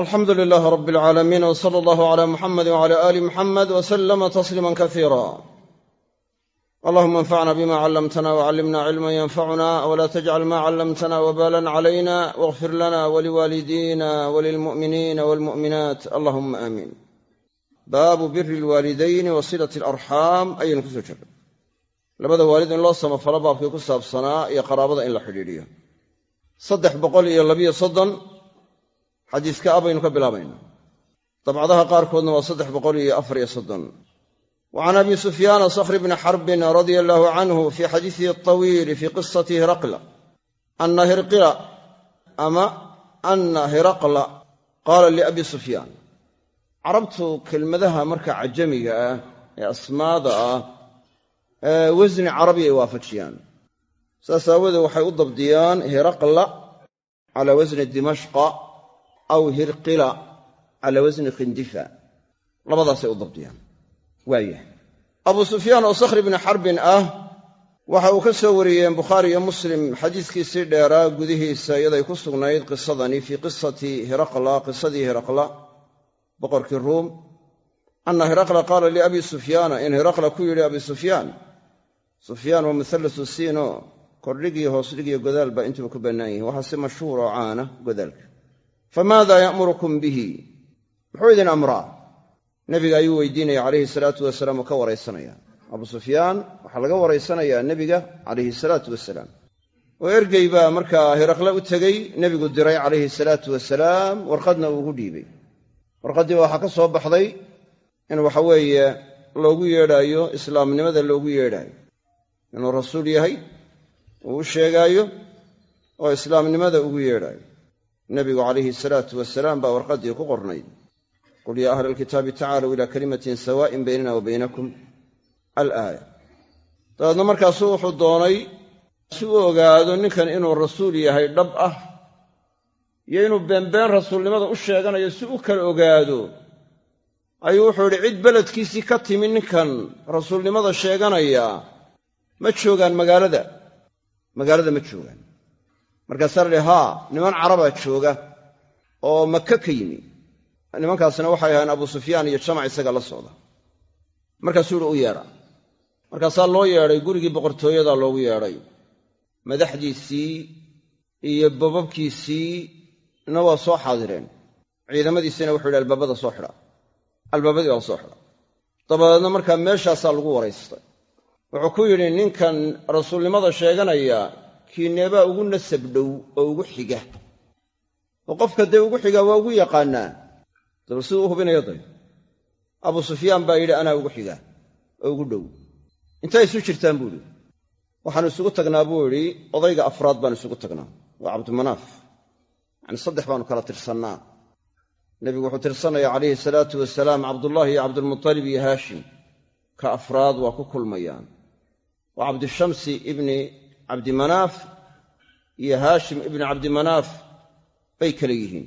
alxamdu lilaah rab alcaalamiin w sala allahu cala muxamedi wcala aali muxamed w salama tasliima kasiira allahuma anfacna bima callamtana wcallimna cilman yanfacuna wla tajcal ma callamtana wbalan calayna wاغfir lana waliwaalidina walilmu'miniina walmu'minaat allahuma aamiin baabu biri lwaalidayni wa silati alarxaam ayaynu ku soo jirnay labada waalid in loo samafalo baabkii ku saabsanaa iyo qaraabada in la xidhiidhiyo saddex boqol iyo labiyo soddon xadiiska a baynu ka bilaabaynaa dabcadaha qaarkoodna waa saddex boqol iyo afariyo soddon. Wa can abi sufyaana sakhri bni xarbin radia allaahu canhu fii xadiisihi alطawiili fii qisati hiraqla. Ana hirqila ama ana hiraqla qaala liabi sufyaan carabtu kelmadaha marka cajamiga ah ee asmaada ah ee wasni carabi ay waafajiyaan. Saas aawoodee waxay u dabdiyaan hiraqla cala wasni dimashqa aw hirqila cala wasni khindifa. Labadaasay u dabdiyaan. Waayah abuu sufyaan oo sakhri bni xarbin ah waxa uu ka soo wariyeen bukhaari iyo muslim xadiiskiisii dheeraa gudihiisa iyaday ku sugnayd qisadani fii qisati hiraqla qisadii hiraqla boqorkii ruum. Anna hiraqla qaala liabi sufyaana in hiraqla ku yidhi abi sufyaan sufyaan waa muhallasu siino kordhigiyo hoosdhigiyo godaal baa intuba ku bannaan yihiin waxaa si mashhuur oo caana godaalka famaada ya'murukum bihi? Muxuu idin amraa? Nebiga ayuu weydiinaya calayhi salaatu wasalaam oo ka waraysanaya abu sufyaan waxaa laga waraysanayaa nebiga calayhi salaatu wasalaam. Oo ergey baa markaa hiraqle u tegey nebigu diray calayhi salaatu wasalaam warqadna uugu dhiibay. Warqaddii waxaa ka soo baxday in waxa weeye loogu yeedhaayo islaamnimada loogu yeedhaayo. Inuu rasuul yahay uu u sheegaayo oo islaamnimada ugu yeedhaayo nebigu calayhi salaatu wasalaam baa warqaddii ku qornayd qul yaa ahla alkitaabi tacaaluu ilaa kalimatin sawaa'in baynana wa baynakum. Alaaya dabeedna markaasuu wuxuu doonay si u ogaado ninkan inuu rasuul yahay dhab ah iyo inuu beenbeen rasuulnimada u sheeganayo si u kala ogaado ayuu wuxuu yidhi cid beledkiisii ka timi ninkan rasuulnimada sheeganaya ma joogaan magaalada. Magaalada ma joogaan markaasaa la haa niman carabaa jooga oo maka ka yimi. Nimankaasna waxay ahayn abu sufyaan iyo jamac isaga la socda. Markaasuu yihi u yeedha markaasaa loo yeedhay gurigii boqortooyadaa loogu yeedhay. Madaxdiisii iyo bababkiisii na waa soo xaadireen. Ciidamadiisiina wuxuu yidhi albaabada soo xidha. Albaabadii waa soo xidha. Dabadeedna markaa meeshaasaa lagu waraystay. Wuxuu ku yidhi ninkan rasuulnimada sheeganaya kiineebaa ugu nasab dhow oo ugu xiga. Oo qofka dee ugu xiga waa ugu yaqaannaa dabal siduu u hubinayo day abuu sufyaan baa yidhi anaa ugu xiga oo ugu dhow. Intay isu jirtaan buu idhi waxaannu isugu tagnaa buu idhi odayga afraad baanu isugu tagnaa. Waa cabdimanaaf yacni saddex baanu kala tirsannaa. Nebigu wuxuu tirsanaya calayhi salaatu wasalaam cabdullaahi iyo cabdulmutalib iyo haashim ka afraad waa ku kulmayaan. Waa cabdishamsi ibni cabdimanaaf iyo haashim ibni cabdimanaaf bay kale yihiin.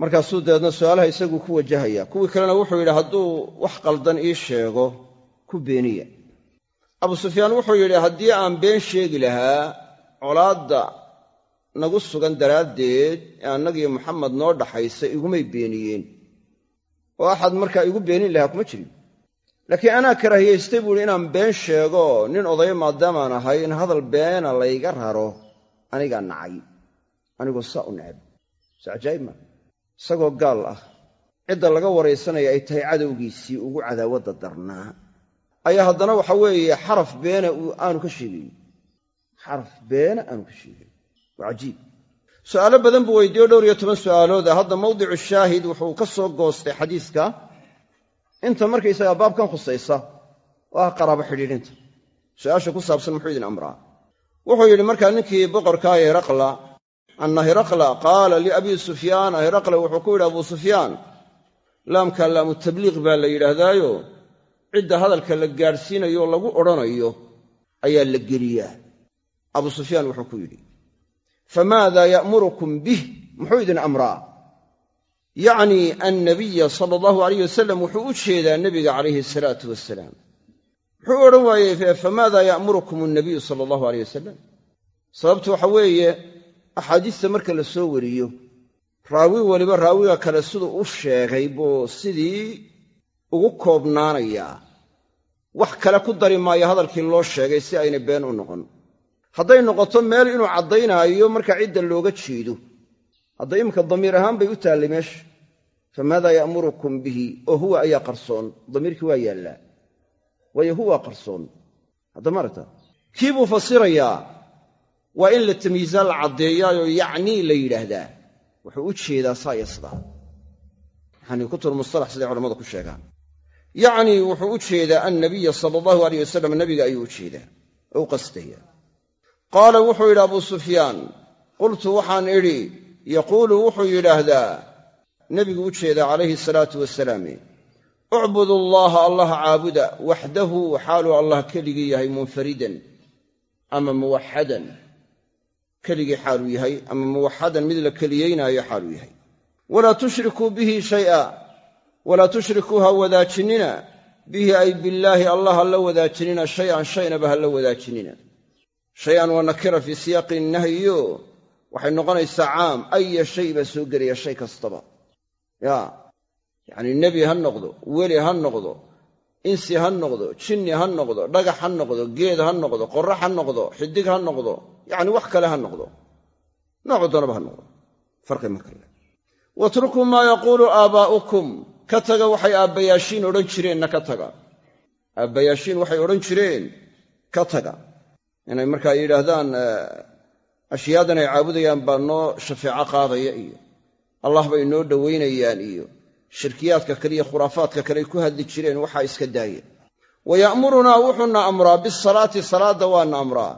Markaasuu dabeedna su'aalaha isaguu ku wajahaya kuwii kalena wuxuu yidhi hadduu wax qaldan ii sheego ku beeniya. Abu sufyaan wuxuu yidhi haddii aan been sheegi lahaa colaadda nagu sugan daraaddeed ee annagiyo maxamed noo dhaxaysa igumay beeniyeen. Oo axad markaa igu beenin lahaa kuma jirin laakiin anaa karaahiyaystay buuhi inaan been sheego nin odaya maadaamaan ahay in hadal beena layga raro anigaa nacay. Anigoo saa u necab so cajaa'ib maa isagoo gaal ah cidda laga waraysanaya ay tahay cadowgiisii ugu cadaawadda darnaa. Ayaa haddana waxa weeye xaraf beena aanu ka sheegayn xaraf beena aanu ka sheegayn waa cajiib. Su'aalo badan buu weydiiyo dhowr iyo toban su'aalooda hadda mawdicu shaahid wuxuu ka soo goostay xadiiska inta markaysagaa baabkan khusaysa ah qaraabo xidhiidhinta. Su'aasha ku saabsan muxuu idin amraa? Wuxuu yidhi markaa ninkii boqorkaa hiraqla anna hiraqla qaala liabii sufyaana hiraqla wuxuu ku yidhi abuu sufyaan laamka laamu tabliiq baa la yidhaahdaayo. Cidda hadalka la gaadhsiinayo lagu odhanayo ayaa la geliyaa. Abuu sufyaan wuxuu ku yidhi famaada ya'murukum bih? Muxuu idin amraa yacnii annabiya sala allahu alayh wasalam wuxuu u jeedaa nebiga calayhi asalaatu wasalaam muxuu odhan waayey famaada ya'murukum annabiyu sala allahu aleyh wasalam sababtu waxa weeye axaadiista marka la soo wariyo raawi weliba raawiga kale siduu u sheegay buu sidii ugu koobnaanayaa wax kale ku dari maayo hadalkii loo sheegay si aynay been u noqon. Hadday noqoto meel inuu caddaynaayo marka cidda looga jeedo. Hadda iminka damiir ahaan bay u taallay meesha famaada ya'murukum bihi oo huwa ayaa qarsoon damiirkii waa yaallaa waayo huwa qarsoon hadda maaragta kii buu fasirayaa waa in la tamyiizaa la caddeeyaayoo yacnii la yidhaahdaa wuxuu u jeedaa saa iyo sidaa yani kutubulmustalax siday culamadu ku sheegaan yacnii wuxuu u jeedaa annabiya sala allahu aleyh wasalam nebiga ayuu u jeedaa oo qasdaya qaala wuxuu yidhi abuu sufyaan qultu waxaan idhi yaquulu wuxuu yidhaahdaa nebigu u jeedaa calayhi salaatu wasalaam ucbudu allaha allaha caabuda waxdahu xaaluu allah keligii yahay munfaridan ama muwaxadan. Keligii xaaluu yahay ama muwaxadan mid la keliyeynaayo xaaluu yahay. Walaa tushrikuu bihi shay'a walaa tushrikuu ha wadaajinina bihi ay billaahi allah ha la wadaajinina shay-an shaynaba ha la wadaajinina. Shay-an waa nakira fii siyaaqi nahyiyo waxay noqonaysaa caam aya shay baa soo gelaya shay kastaba ya yacnii nebi ha noqdo weli ha noqdo insi ha noqdo jinni ha noqdo dhagax ha noqdo geed ha noqdo qorax ha noqdo xidig ha noqdo yacni wax kale ha noqdo. Noocu doonaba ha noqdo. Farqi ma kale watrukuu maa yaquulu aabaa'ukum ka taga waxay aabbayaashiin odhan jireenna ka taga. Aabbayaashiin waxay odhan jireen ka taga. Inay markaa yidhaahdaan ashyaadan ay caabudayaan baa noo shafeeco qaadaya iyo allah bay noo dhowaynayaan iyo shirkiyaadka kale iyo khuraafaadka kale ay ku hadli jireen waxaa iska daaya wa ya'murunaa wuxuuna amraa bisalaati salaadda waana amraa.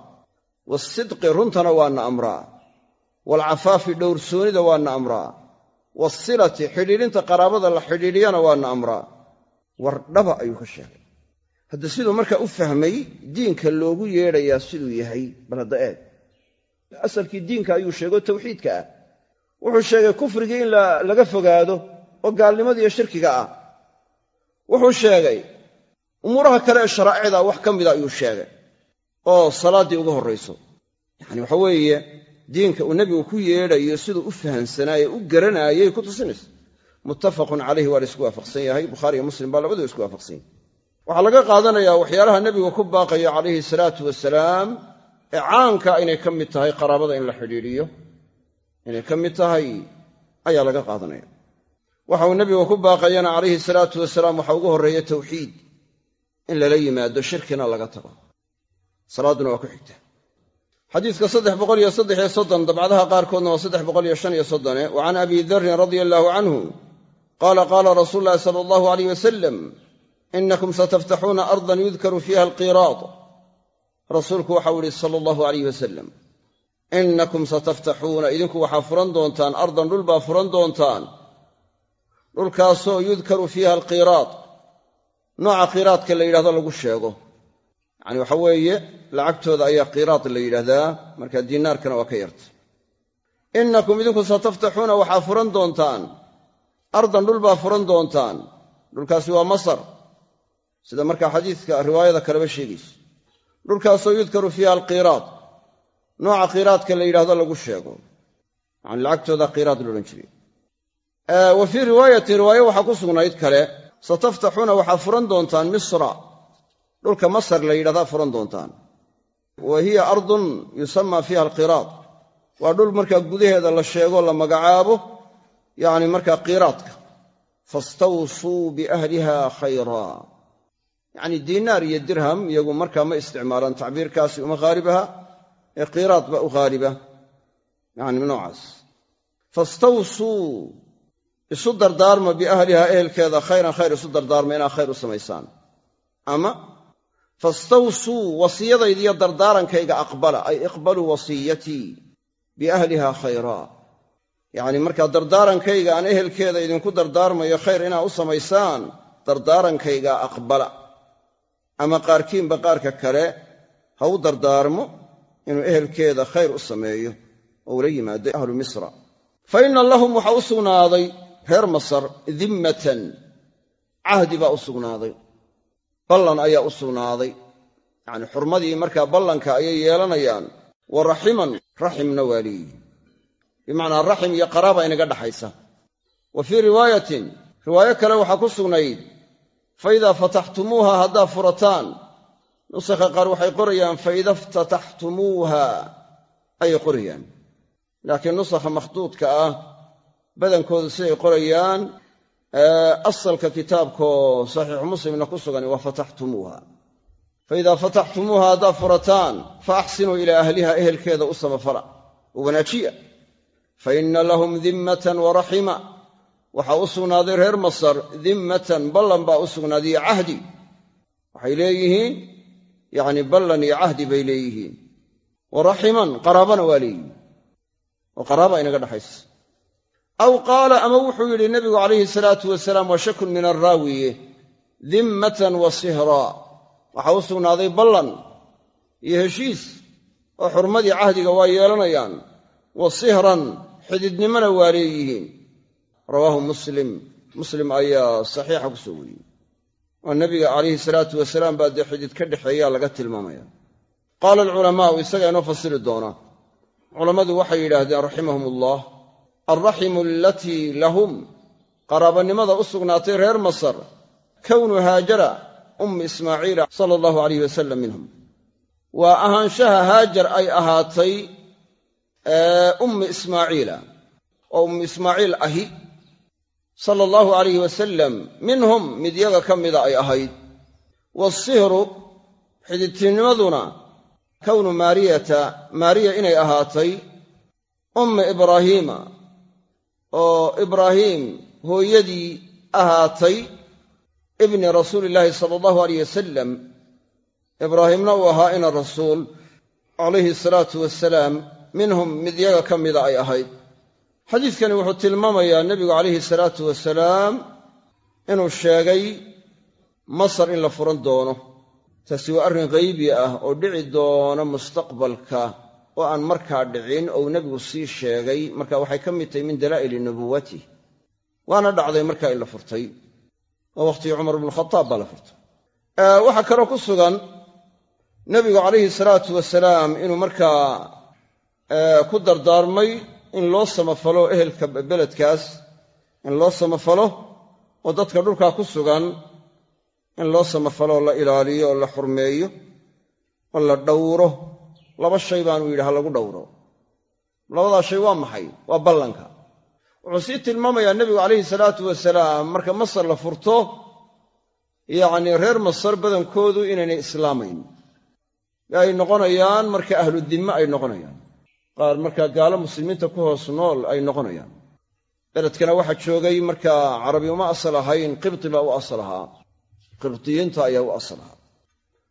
Waasidqi runtana waana amraa. Waalcafaafi dhowrsoonida waana amraa. Waasilati xidhiidhinta qaraabada la xidhiidhiyana waana amraa. War dhaba ayuu ka sheegay. Hadda siduu markaa u fahmay diinka loogu yeedhayaa siduu yahay bal eeg asalkii diinka ayuu sheego tawxiidka ah wuxuu sheegay kufrigii in laga fogaado oo gaalnimada iyo shirkiga ah. Wuxuu sheegay umuuraha kale ee sharaa'icda wax ka mida ayuu sheegay oo salaaddii uga horrayso. Yacani waxa weeye diinka uu nebigu ku yeedhayo siduu u fahamsanaaye u garanaayay ku tusinaysa muttafaqun calayhi waa la isku waafaqsan yahay bukhaari iyo muslim baa labadua isku waafaqsan yahay. Waxaa laga qaadanayaa waxyaalaha nebigu ku baaqayo calayhi salaatu wasalaam ee caanka inay ka mid tahay qaraabada in la xidhiidhiyo inay ka mid tahay ayaa laga qaadanaya. Waxa uu nebigu ku baaqayana calayhi salaatu wasalaam waxaa ugu horreeya tawxiid in lala yimaado shirkina laga tago. Salaadduna waa ku xigta. Xadiidka saddex boqol iyo saddex iyo soddon dabcadaha qaarkoodna waa saddex boqol iyo shan iyo soddone wa can abi darin radia allaahu canhu qaala qaala rasuulu llahi sala allahu alayh wasalam inakum sataftaxuuna ardan yudkaru fiiha alqiraad rasuulku waxau ihi sala allahu alayh wasalam inakum sataftaxuuna idinku waxaa furan doontaan ardan dhul baa furan doontaan. Dhulkaasoo yudkaru fiiha alqiraad nooca qiraadka la yidhahdo lagu sheego. Yacani waxa weeye lacagtooda ayaa qiraad la yidhaahdaa marka diinaarkana waa ka yarta. Innakum idinku sataftaxuuna waxaa furan doontaan ardan dhul baa furan doontaan. Dhulkaasi waa masar. Sida markaa xadiidka riwaayada kaleba sheegayso dhulkaasoo yudkaru fiiha alqiraad nooca qiraadka la yidhahdo lagu sheego. Yacani lacagtooda qiraad loodhan jiray. Wa fii riwaayatin riwaayo waxaa ku sugnayd kale sataftaxuuna waxaa furan doontaan misra. Dhulka masar la yidhahdaa furan doontaan. Wa hiya ardun yusamaa fiiha alqiraad waa dhul markaa gudaheeda la sheego la magacaabo yacni markaa qiraadka fastawsuu biahliha khayraa yacni diinaar iyo dirham iyagu markaa ma isticmaalaan tacbiirkaasi uma haalibaha ee qiraad baa u haaliba yacni noocaas. Fastawsuu isu dardaarma biahliha ehelkeeda khayran khayr isu dardaarma inaa khayr u samaysaan. Ama fastawsuu wasiyadaydiiyo dardaarankayga aqbala ay iqbaluu wasiyatii biahliha khayraa yacni markaa dardaarankayga aan ehelkeeda idinku dardaarmayo khayr inaa u samaysaan dardaarankayga aqbala. Ama qaarkiinba qaarka kale ha u dardaarmo inuu ehelkeeda khayr u sameeyo oo ula yimaado ahlu misra. Fa inna lahum waxaa u sugnaaday reer masar dimmatan. Cahdi baa u sugnaaday. Ballan ayaa u sugnaaday. Yacni xurmadii markaa ballanka ayay yeelanayaan. Wa raximan raximna waa bimacnaa raxim iyo qaraaba inaga dhaxaysa. Wa fii riwaayatin riwaayo kale waxaa ku sugnayd. Fa idaa fataxtumuuha haddaad furataan nusakha qaar waxay qorayaan fa ida iftataxtumuuha ayay qorayaan. Laakiin nusakha makhduudka ah badankoodu siday qorayaan asalka kitaabkoo saxiixu muslimna ku sugan waa fataxtumuuha. Fa idaa fataxtumuuha haddaad furataan fa axsinuu ilaa ahliha ehelkeeda u samafala u wanaajiya. Fa inna lahum dimmatan wa raxima waxaa u sugnaaday reer masar dimmatan ballan baa u sugnaaday iyo cahdi. Waxay leeyihiin yacni ballan iyo cahdi bay leeyihiin. Wa raximan qaraabana waa leeyihiin. Oo qaraaba inaga dhaxaysa. Aw qaala ama wuxuu yidhi nebigu calayhi salaatu wasalaam waa shakun min arraawiye dimmatan wa sihraa waxaa u sugnaaday ballan iyo heshiis oo xurmadii cahdiga waa yeelanayaan. Wa sihran xididnimona waa leeyihiin. Rawaahu muslim. Muslim ayaa saxiixa ku soo wariyey oo nebiga calayhi salaatu wasalaam baa dee xidid ka dhexeeyaa laga tilmaamaya. Qaala alculamaa'u isaga inoo fasiri doona. Culammadu waxay yidhaahdeen raximahum ullah alraximu alatii lahum. Qaraabanimada u sugnaatay reer masar. Kownu haajara ummi ismaaciila sala allahu alayh wasalam minhum. Waa ahaanshaha haajar ay ahaatay ummi ismaaciila. Oo ummu ismaaciil ahi sala allahu alayh wasalam minhum mid yaga ka mida ay ahayd. Wasihru xididtinimaduna kownu maariyata maariya inay ahaatay ummi ibraahiima oo ibraahiim hooyadii ahaatay ibni rasuuli illaahi sala allahu alayh wasalam ibraahiimna uu ahaa ina rasuul calayhi salaatu wasalaam minhum mid yaga ka mida ay ahayd xadiidkani wuxuu tilmaamayaa nebigu calayhi salaatu wasalaam inuu sheegay masar in la furan doono. Taasi waa arrin qaybi ah oo dhici doona mustaqbalka oo aan markaa dhicin ou nebigu sii sheegay. Marka waxay ka mid tahay min dalaa'ili nubuwatih waana dhacday markaa in la furtay. Oo wakhtigii cumar ibnukhataab baa la furtay. Waxaa kaloo ku sugan nebigu calayhi salaatu wasalaam inuu markaa ku dardaarmay in loo samafalo ehelka beledkaas in loo samafalo oo dadka dhulkaa ku sugan in loo samafalo oo la ilaaliyo oo la xurmeeyo oo la dhowro. Laba shay baanuu yidhi ha lagu dhowro. Labadaa shay waa maxay? Waa ballanka. Wuxuu sii tilmaamayaa nebigu calayhi salaatu wasalaam marka masar la furto yacnii reer masar badankoodu inaynay islaamayn. Ay noqonayaan marka ahlu dimme ay noqonayaan qaar markaa gaalo muslimiinta ku hoos nool ay noqonayaan. Beledkana waxaa joogay markaa carabi uma asal ahayn qibti baa u asal ahaa. Qibdiyiinta ayaa u asal ahaa.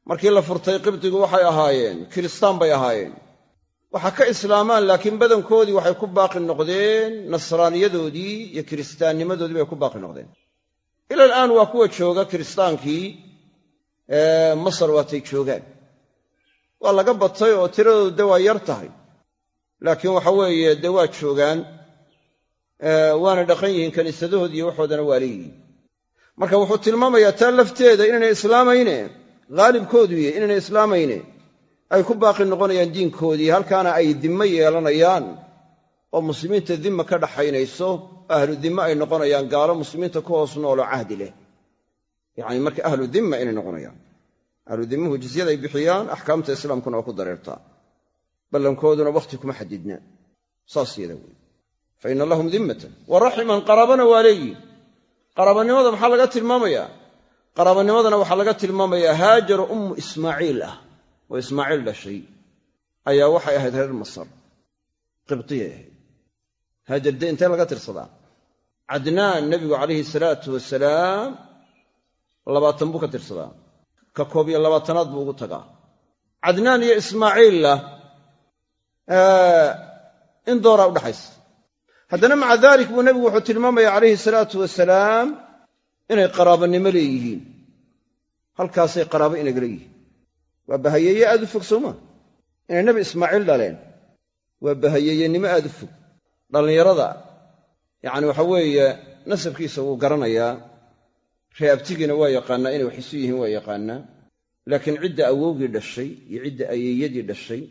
Markii la furtay qibdigu waxay ahaayeen kiristaan bay ahaayeen. Waxaa ka islaamaan laakiin badankoodii waxay ku baaqi noqdeen nasraaniyadoodii iyo kiristaannimadoodii bay ku baaqi noqdeen. Ila alaan waa kuwa jooga kiristaankii masar waatay joogaan. Waa laga batay oo tiradoodu de waa yar tahay laakiin waxa weeye dee waa joogaan waana dhaqan yihiin kiniisadahood waxoodana waa leeyihiin marka wuxuu tilmaamayaa taa lafteeda inaynay islaamayne haalibkooduye inaynay islaamayne ay ku baaqi noqonayaan diinkoodii halkaana ay dimmo yeelanayaan? Oo muslimiinta dimma ka dhaxaynayso ahlu dimme ay noqonayaan gaalo muslimiinta ku hoos nooloo cahdi leh. Yacni marka ahlu dimma inay noqonayaan. Ahlu dimmuhu jizyada ay bixiyaan axkaamta islaamkuna waa ku dareertaa ballankooduna wakhti kuma xadidna. Saas yada wey fa ina lahum dimmatan wa raximan qaraabana waa leeyihiin qaraabanimada maxaa laga tilmaamayaa? Qaraabanimadana waxaa laga tilmaamayaa haajaru ummu ismaaciil ah. Oo ismaaciil dhashay ayaa waxay ahayd reer masar. Qibtiyay ahayd. Haajar dee intee laga tirsadaa? Cadnaan nebigu calayhi salaatu wasalaam labaatan buu ka tirsadaa. Ka koob iyo labaatanaad buu ugu tagaa. Cadnaan iyo in dooraa udhaxaysa haddana maca dalik buu nebigu wuxuu tilmaamaya calayhi salaatu wasalaam inay qaraabanimo leeyihiin. Halkaasay qaraabo inagala yihiin. Waa bahayeeye aad u fog sowmaa inay nebi ismaaciil dhaleen. Waa bahayeeyenimo aad u fog. Dhallinyarada yacni waxa weeye nasabkiisa wuu garanayaa. Ree abtigiina waa yaqaannaa inay wax isu yihiin waa yaqaannaa laakiin cidda awowgii dhashay iyo cidda ayeeyadii dhashay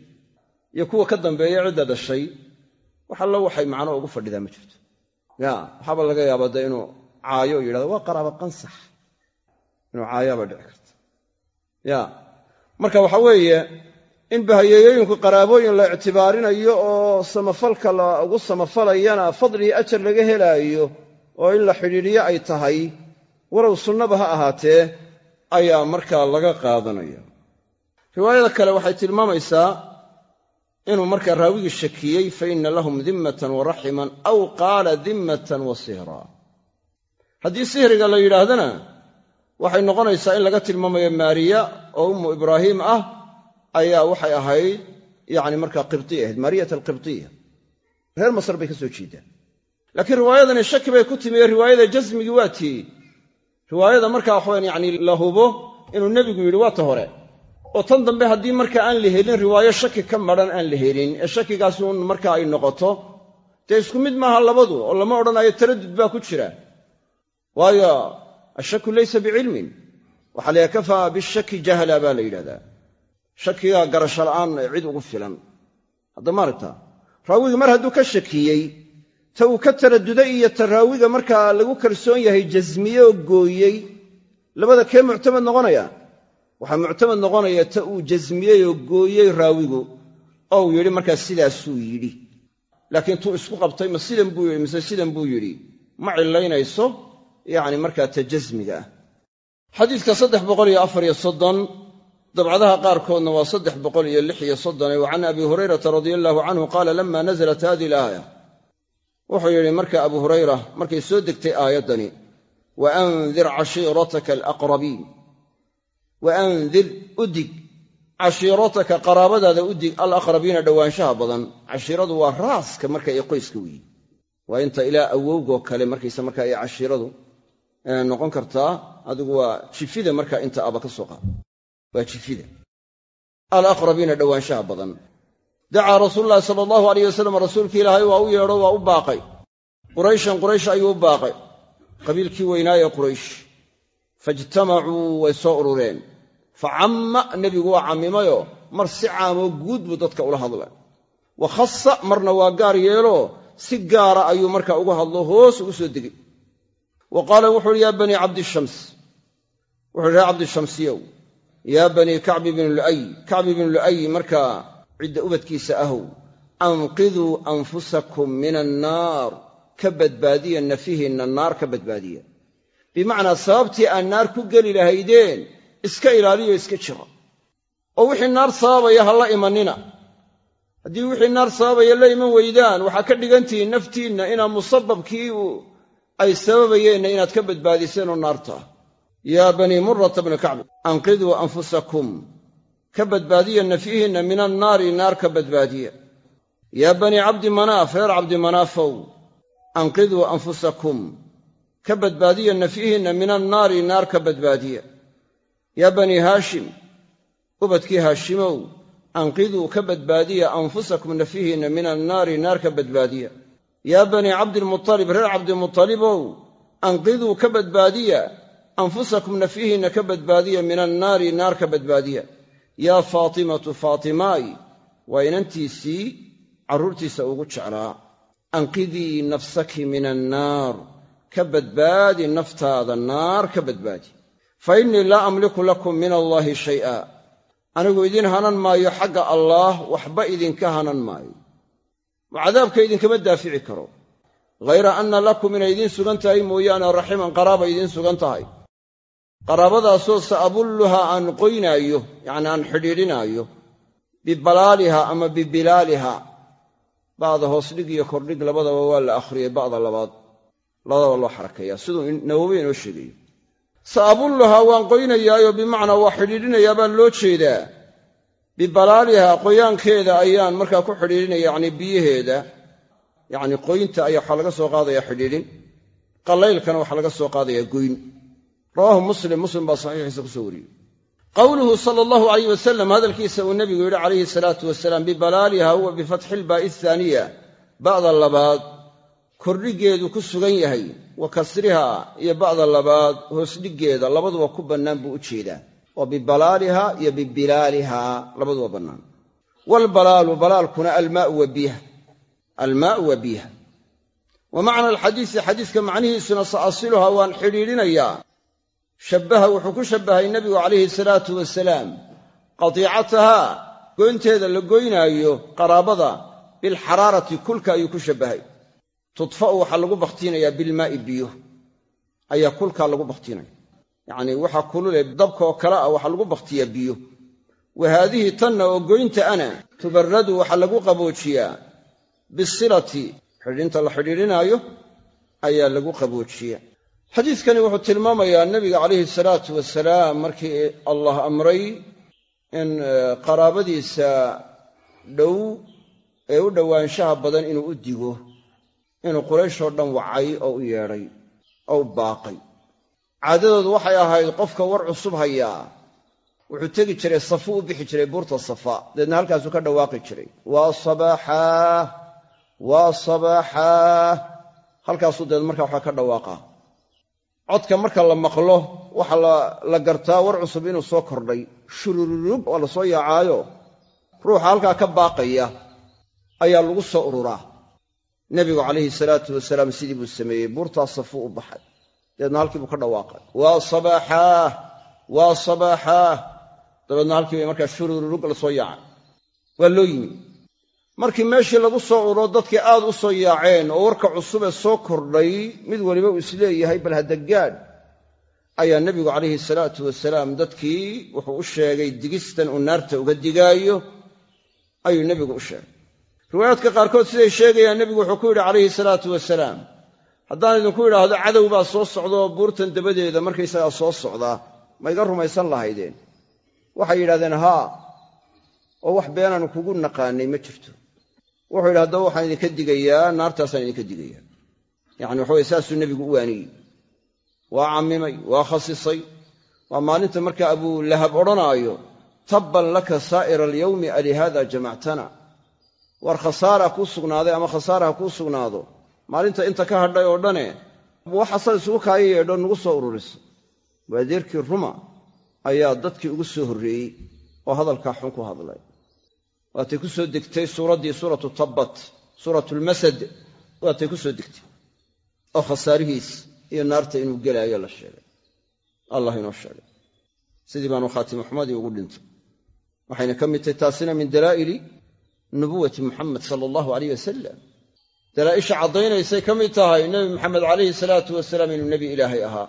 iyo kuwa ka dambeeya cidda dhashay wax allo waxay macno ugu fadhidaa ma jirto. Ya waxaaba laga yaabaa dee inuu caayo yidhahdo waa qaraaba qansax. Inuu caayaaba dhici karta ya marka waxa weeye in bahayeeyooyinku qaraabooyin la ictibaarinayo oo samafalka la ugu samafalayana fadligii ajar laga helaayo oo in la xidhiidhiyo ay tahay walow sunnaba ha ahaatee ayaa markaa laga qaadanaya. Riwaayada kale waxay tilmaamaysaa inuu markaa raawigii shakiyey fa inna lahum dimmatan wa raximan aw qaala dimmatan wa sihraa haddii sihriga la yidhaahdana waxay noqonaysaa in laga tilmaamayo maariya oo ummu ibraahiim ah ayaa waxay ahayd yacni markaa qibtiya ahayd maariyat alqibtiya reer masar bay ka soo jeedaan. Laakiin riwaayadani shaki bay ku timi riwaayada jasmigii waa tii. Riwaayada markaa waxawan yacni la hubo inuu nebigu yidhi waa ta hore oo tan dambe haddii marka aan la helin riwaayo shaki ka madhan aan la helin ee shakigaasi uun markaa ay noqoto dee isku mid maaha labadu oo lama odhanayo taraddud baa ku jira. Waayo ashaku laysa bicilmin. Waxaa la kafaa bishaki jahla baa la yidhahdaa. Shakigaa garasho la'aan cid ugu filan. Hadda maaragta raawigii mar hadduu ka shakiyey ta uu ka taraduday iyo ta raawiga markaa lagu kalsoon yahay jasmiye oo gooyey labada kee muctamad noqonaya waxaa muctamad noqonaya ta uu jasmiyey oo gooyey raawigu. Oo uu yidhi markaa sidaasuu yidhi. Laakiin tuu isku qabtay ma sidan buu yidhi mise sidan buu yidhi? Ma cillaynayso? Yacni markaa ta jasmiga ah. Xadiidka saddex boqol iyo afar iyo soddon dabcadaha qaarkoodna waa saddex boqol iyo lix iyo soddon. Wa can abi hurayrata radia allahu canhu qaala lama nasalat hadihi alaaya. Wuxuu yidhi marka abu hurayra markay soo degtay aayaddani wa andir cashiirataka alaqrabiin wa andir udig cashiirataka qaraabadaada udig alaqrabiina dhowaanshaha badan cashiiradu waa raaska marka ee qoyska weyi waa inta ilaa awowgoo kale markaysa markaa ee cashiiradu noqon kartaa adigu waa jifida marka inta aba ka soo qaad waa jifida alaqrabiina dhowaanshaha badan dacaa rasuululahi sala allahu alayh wasalam rasuulkii ilaahay waa u yeedho waa u baaqay qurayshan quraysh ayuu u baaqay qabiilkii weynaaye quraysh faijtamacuu way soo urureen. Fa camma nebigu waa cammimayoo mar si caamoo guud buu dadka ula hadlay. Wa khasa marna waa gaar yeeloo si gaara ayuu markaa uga hadlo hoos ugu soo degay. Wa qaala wuxu uhi yaa banii cabdishams wuxuuhi reer cabdishamsiyow yaa banii kacbi bnu lu'ay kacbi bnu lu'ay markaa cidda ubadkiisa ahow anqiduu anfusakum min annaar ka badbaadiya nafihinna naar ka badbaadiya bimacnaa sababtii aan naar ku geli lahaydeen iska ilaaliyo iska jira oo wixii naar sababaya ha la imanina. Haddii wixii naar sababaya la iman weydaan waxaa ka dhigantihiin naftiinna inaa musababkii ay sababayeenna inaad ka badbaadiseen oo naarta. Ah yaa banii murata bna kacbi anqiduu anfusakum. Ka badbaadiya nafyihinna min annaari naar ka badbaadiya. Yaa banii cabdi manaaf reer cabdi manaafow anqiduu anfusakum ka badbaadiya nafyihinna min annaari naar ka badbaadiya. Yaa banii haashim ubadkii haashimow anqiduu ka badbaadiya anfusakum nafyihinna min annaari naar ka badbaadiya. Yaa banii cabdilmutalib reer cabdimutalibow anqiduu ka badbaadiya anfusakum nafyihinna ka badbaadiya min annaari naar ka badbaadiya. Yaa faatimatu faatimaay waa inantiisii carruurtiisa ugu jeclaa. Anqidii nafsaki min annaar ka badbaadi naftaada naar ka badbaadi. Fa innii laa amliku lakum min allaahi shay'a. Anigu idin hanan maayo xagga allaah waxba idinka hanan maayo. Oo cadaabka idinkama daafici karo. Ghayra anna lakum inay idiin sugan tahay mooyaane raximan qaraaba idiin sugan tahay. Qaraabadaasoo sa'abulluhaa aan qoynaayo yacni aan xidhiidhinaayo bibalaaliha ama bibilaaliha ba'da hoosdhig iyo kordhig labadaba waa la akhriyey ba'da labaad labadaba loo xarakayaa. Siduu nawowi inoo sheegayo. Sa'abulluhaa waan qoynayaayo bimacnaa waa xidhiidhinayaa baa loo jeedaa. Bibalaaliha qoyaankeeda ayaan markaa ku xidhiidhinaya yacni biyaheeda. Yacni qoynta ayaa waxaa laga soo qaadayaa xidhiidhin. Qallaylkana waxaa laga soo qaadayaa goyn. Rawaahu muslim muslim baa saxiixiisa ku soo wariyey. Qowluhu sala allahu alayh wasalam hadalkiisa uu nebigu yidhi calayhi salaatu wasalaam bibalaaliha huwa bifatxi ilbaa'i athaaniya ba'da labaad kordhiggeedu ku sugan yahay wa kasriha iyo ba'da labaad hoosdhiggeeda labaduba ku bannaan buu u jeedaa. Oo bibalaaliha iyo bibilaaliha labaduba bannaan. Waalbalaalu balaalkuna almaa'u wa biyah almaau waa biyaha wa macna alxadiisi xadiiska macnihiisuna saasiluhaa waan xidhiidhinayaa shabbaha wuxuu ku shabbahay nebigu calayhi salaatu wasalaam qatiicatahaa goynteeda la goynaayo qaraabada bilxaraarati kulka ayuu ku shabbahay tudfa'u waxaa lagu bakhtiinayaa bilmaa'i biyo. Ayaa kulkaa lagu bakhtiinaya. Yacnii waxa kulule dabka oo kale ah waxaa lagu bakhtiyaa biyo. Wa haadihi tanna oo goynta ana tubarradu waxaa lagu qaboojiyaa. Bisilati xidhiidhinta la xidhiidhinaayo ayaa lagu qaboojiyaa. Xadiidkani wuxuu tilmaamayaa nebiga calayhi salaatu wasalaam markii allah amray in qaraabadiisa dhow ee u dhowaanshaha badan inuu u digo inuu qurayshoo dhan wacay oo u yeedhay oo u baaqay. Caadadoodu waxay ahayd qofka war cusub hayaa wuxuu tegi jiray safu u bixi jiray buurta safa. Dabeedna halkaasuu ka dhawaaqi jiray. Waa sabaaxaa waa sabaaxaa halkaasuu dabeed markaa waxaa ka dhawaaqaa codka marka la maqlo waxaa la gartaa war cusub inuu soo kordhay. Shurururug waa la soo yaacaayo. Ruuxa halkaa ka baaqaya ayaa lagu soo ururaa nebigu calayhi salaatu wasalaam sidii buu sameeyey. Buurtaa safuu u baxay. Dabeedna halkii buu ka dhawaaqay. Waa sabaaxaah waa sabaaxaah dabeedna halkii bay markaa shurururug la soo yaacay waa loo yimi. Markii meeshii lagu soo ururo dadkii aad u soo yaaceen oo warka cusubee soo kordhay mid weliba uu is leeyahay bal haddagaadh ayaa nebigu calayhi salaatu wasalaam dadkii wuxuu u sheegay digistan uu naarta uga digaayo ayuu nebigu u sheegay riwaayaadka qaarkood siday sheegayaan nebigu wuxuu ku yidhi calayhi salaatu wasalaam haddaan idinku idhaahdo cadow baa soo socda oo buurtan dabadeeda markaysagaa soo socdaa ma iga rumaysan lahaydeen. Waxay yidhahdeen haa oo wax beenaanu kugu naqaanay ma jirto. Wuxuu yidhi haddaba waxaan idinka digayaa naartaasaan idinka digayaa. Yacni waxa weye saasuu nebigu u waaniyey waa cammimay waa khasisay. Waa maalinta marka abuu lahab odhanaayo tabban laka saa'ira alyawmi alihaada jamactana war khasaara kuu sugnaaday ama khasaara ha kuu sugnaado? Maalinta inta ka hadhay oo dhane waxaasad isugu kaaya yeedho nugu soo ururiso. Waadeerkii ruma ayaa dadkii ugu soo horreeyey oo hadalkaa xun ku hadlay. Waatay ku soo degtay suuraddii suuratu tabbat suuratulmasad waatay ku soo degtay oo khasaarihiis iyo naarta inuu gelaayo la sheegay. Allah inoo sheegay. Sidii baanu khaatimi xumadii ugu dhintay. Waxayna ka mid tahay taasina min dalaa'ili nubuwati muxamed sala allahu aleyh wasalam dalaa'isha caddaynaysay ka mid tahay nebi maxamed calayhi salaatu wasalaam inuu nebi ilaahay ahaa.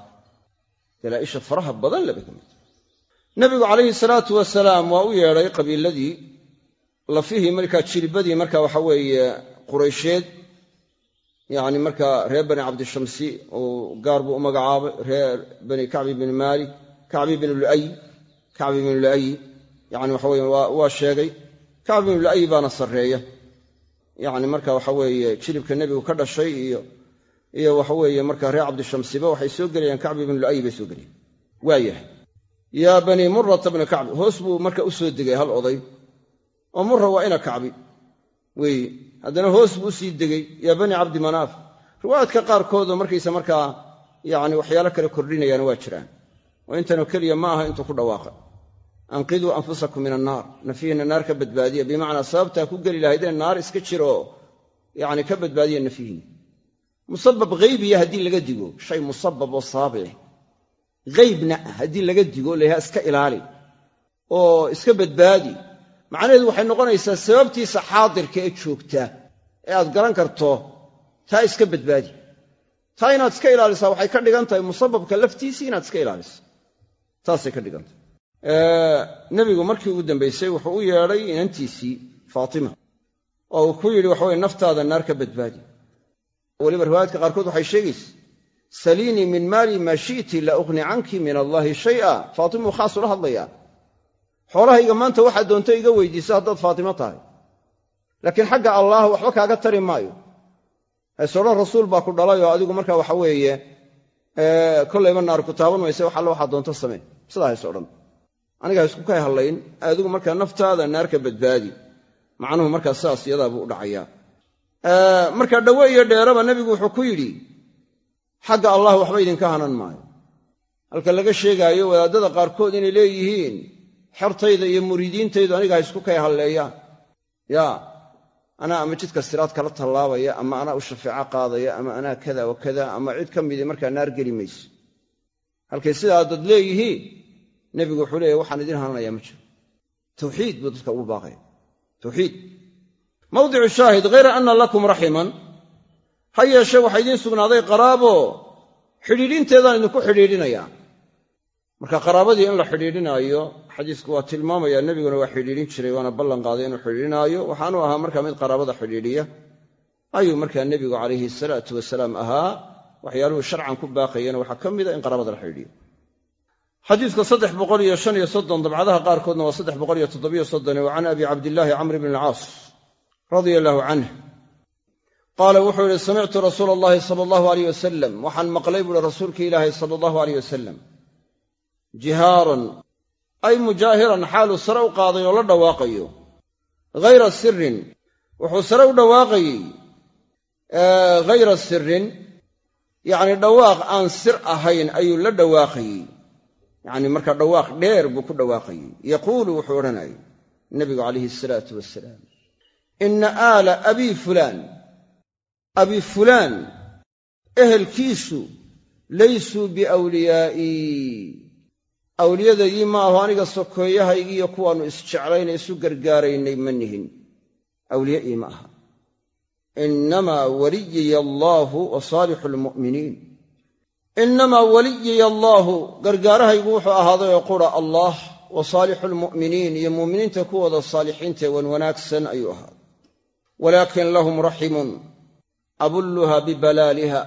Dalaa'isha faraha badan lebay ka mid tahay. Nebigu calayhi salaatu wasalaam waa u yeedhay qabiiladii lafihii markaa jilbadii marka waxa weeye quraysheed. Yacni markaa reer bani cabdishamsi uu gaar buu u magacaabay reer bani kacbi bni maalik kacbi bni lu'ay kacbi bni lu'ay. Yani waxa weye waa sheegay kacbi bni lu'ay baana sarreeya. Yacni marka waxa weeye jilibka nebigu ka dhashay iyo iyo waxa weeye marka reer cabdishamsiba waxay soo gelayaan kacbi bni lu'ay bay soo gelayaan. Waa yahay. Yaa banii murata bna kacbi hoos buu marka u soo degay hal oday. Oo mura waa ina kacbi. Weeye haddana hoos buu u sii degay. Yaa bani cabdi manaaf riwaayaadka qaarkoodoo markaysa markaa yacni waxyaalo kale kordhinayaana waa jiraan. Oo intanoo keliya ma aha intuu ku dhawaaqa anqiduu anfusakum min annaar nafihiinna naar ka badbaadiya bimacnaa sababtaa ku geli lahaydeen naar iska jiro yacni ka badbaadiya nafihiinna musabab haybiya haddii laga digo shay musabab oo sabab leh haybna haddii laga digo layaha iska ilaali oo iska badbaadi macnaheedu waxay noqonaysaa sababtiisa xaadirka ee joogta ee aad garan karto taa iska badbaadi taa inaad iska ilaalisaa waxay ka dhigan tahay musababka laftiisii inaad iska ilaaliso taasay ka dhigan tahay nebigu markii ugu dambaysay wuxuu u yeedhay inantiisii faatima. Oo uu ku yidhi waxaweye naftaada naar ka badbaadi. Weliba riwaayaadka qaarkood waxay sheegaysa saliinii min maali maa shi'ti la ughni canki min allaahi shay'a. Faatimuu khaas ula hadlayaa. Xoolahayga maanta waxaad doonto iga weydiisa haddaad faatimo tahay. Laakiin xagga allaah waxba kaaga tari maayo. Haysodhan rasuul baa ku dhalay oo adigu markaa waxa weeye kollayba naar ku taaban mayse wax alle waxaad doonto samee sidaa hays odhan aniga haysku kay hadlayn adigu markaa naftaada naar ka badbaadi. Macnuhu markaa sidaas iyadaabuu u dhacayaa. Markaa dhowe iyo dheeraba nebigu wuxuu ku yidhi xagga allah waxba idinka hanan maayo. Halka laga sheegaayo wadaadada qaarkood inay leeyihiin xertayda iyo muriidiintaydu aniga ha isku kay halleeyaan yaa anaa ama jidka siraad kala tallaabaya ama anaa u shafeeco qaadaya ama anaa kada wa kada ama cid ka midii markaa naar geli mayso halkay sidaa dad leeyihiin nebigu wuxuu leeyahy waxaan idiin hananayaa ma jiro. Tawxiid buu dadka ugu baaqaya tawxiid. Mawdicu shaahid hayra anna lakum raximan ha yeeshee waxaa idiin sugnaaday qaraabo. Xidhiidhinteedaan idinku xidhiidhinayaa marka qaraabadii in la xidhiidhinaayo xadiisku waa tilmaamaya nebiguna waa xidhiidhin jiray waana ballan qaaday inuu xidhiidhinaayo. Waxaanu ahaa markaa mid qaraabada xidhiidhiya. Ayuu markaa nebigu calayhi salaatu wasalaam ahaa. Waxyaaluhu sharcan ku baaqayana waxaa ka mida in qaraabada la xidhiidhiyo xadiidka saddex boqol iyo shan iyo soddon dabcadaha qaarkoodna waa saddex boqol iyo toddobiyo soddone wa can abi cabdillaahi camr bn alcaas radia allaahu canh qaala wuxuu yidhi samictu rasuula allahi sala allahu aleyh wasalam waxaan maqlay buuhi rasuulki ilaahay sala allahu aleyh wasalam jihaaran ay mujaahiran xaaluu sare u qaaday oo la dhawaaqayo. Hayra sirin wuxuu sare u dhawaaqayey. Hayra sirin yacni dhawaaq aan sir ahayn ayuu la dhawaaqayey yacni marka dhawaaq dheer buu ku dhawaaqayey yaquulu wuxuu odhanayay nebigu calayhi asalaatu wasalaam inna aala abii fulaan. Abi fulaan ehelkiisu laysuu biawliyaa'ii awliyadaydii ma aho aniga sokeeyahaygiiyo kuwaannu isjeclayna isu gargaaraynay ma nihin. Awliya ii ma aha. Innamaa waliyiya allaahu wa saalixu lmu'miniin innamaa waliyiya allaahu gargaarahaygu wuxuu ahaaday oo qura allaah wa saalixu lmu'miniin iyo muuminiinta kuwooda saalixiintae wan wanaagsan ayuu ahaaday walaakin lahum raximun abulluha bibalaaliha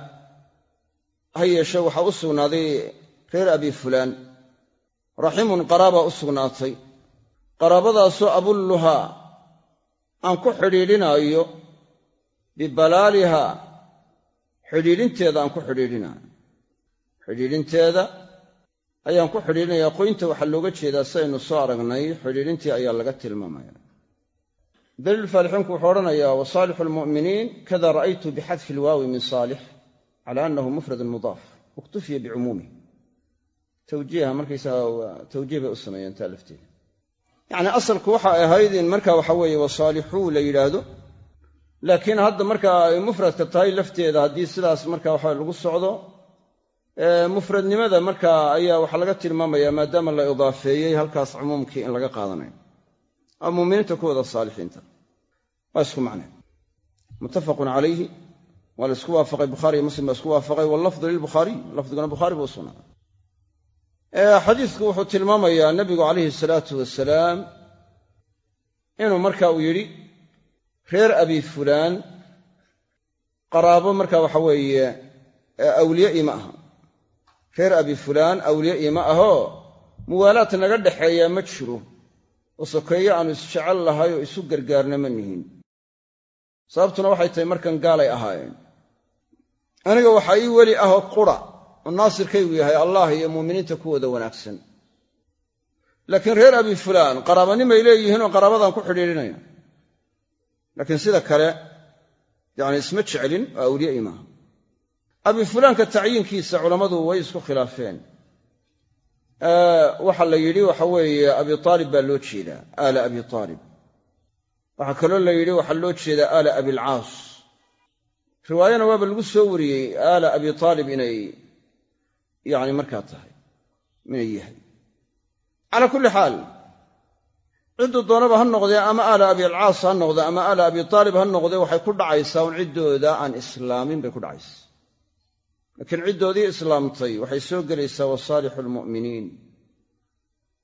ha yeeshee waxaa u sugnaaday reer abi fulaan. Raximun qaraaba u sugnaatay. Qaraabadaasoo abulluhaa aan ku xidhiidhinaayo bibalaaliha xidhiidhinteeda aan ku xidhiidhinaayo xidhiidhinteeda ayaan ku xidhiidhinaya qoynta waxaa looga jeedaa sidaynu soo aragnay xidhiidhintii ayaa laga tilmaamaya. Daliil faalixiinku wuxuu odhanayaa wa saalixu almu'miniin kada ra'aytu bixadfi ilwaawi min saalix cala annahu mufradun mudaaf uktufiya bicumuumih tawjiiha markaysaga tawjiih bay u sameeyeen taa lafteeda asalku waxay ahayd in marka waxa weeye wasaalixuu la yidhaahdo laakiin hadda marka ay mufradka tahay lafteeda haddii sidaas marka waxa lagu socdo mufradnimada marka ayaa waxaa laga tilmaamaya maadaama la idaafeeyey halkaas cumuumkii in laga qaadanayo oo muminiinta kuwada saalixiinta. Waa isku macne. Muttafaqun calayhi. Waa la isku waafaqay. Bukhaari iyo muslim baa isku waafaqay. Wallafdu lilbukhaariy lafdiguna bukhaari buu u sugnaa. Xadiidku wuxuu tilmaamayaa nebigu calayhi salaatu wasalaam inuu marka uu yidhi reer abi fulaan qaraabo marka waxa weeye awliye ima aha reer abi fulaan awliye ima ahoo muwaalaad naga dhaxeeyaa ma jiro. Oo sokeeye aanu isjecel lahay oo isu gargaarna ma nihin. Sababtuna waxay tahay markan gaalay ahaayeen. Aniga waxaa ii weli ahoo qura oo naasirkaygu yahay allah iyo muuminiinta kuwooda wanaagsan. Laakiin reer abi fulaan qaraabanimay leeyihiinoo qaraabadaan ku xidhiidhinaya laakiin sida kale yacni isma jeclin oo awliye imaaha abi fulaanka tacyiinkiisa culammadu way isku khilaafeen. Waxaa la yidhi waxa weeye abi aalib baa loo jeedaa aala abi aalib waxaa kaloo la yidhi waxaa loo jeedaa aala abilcaas riwaayana waaba lagu soo wariyey aala abi aalib inay yani markaa tahay inay yahay. Calaa kulli xaal cidduu doonaba ha noqdee ama aala abilcaas ha noqde ama aala abi aalib ha noqdee waxay ku dhacaysaa un ciddooda aan islaamin bay ku dhacaysaa laakiin ciddoodii islaamtay waxay soo gelaysaa wasaalixu lmu'miniin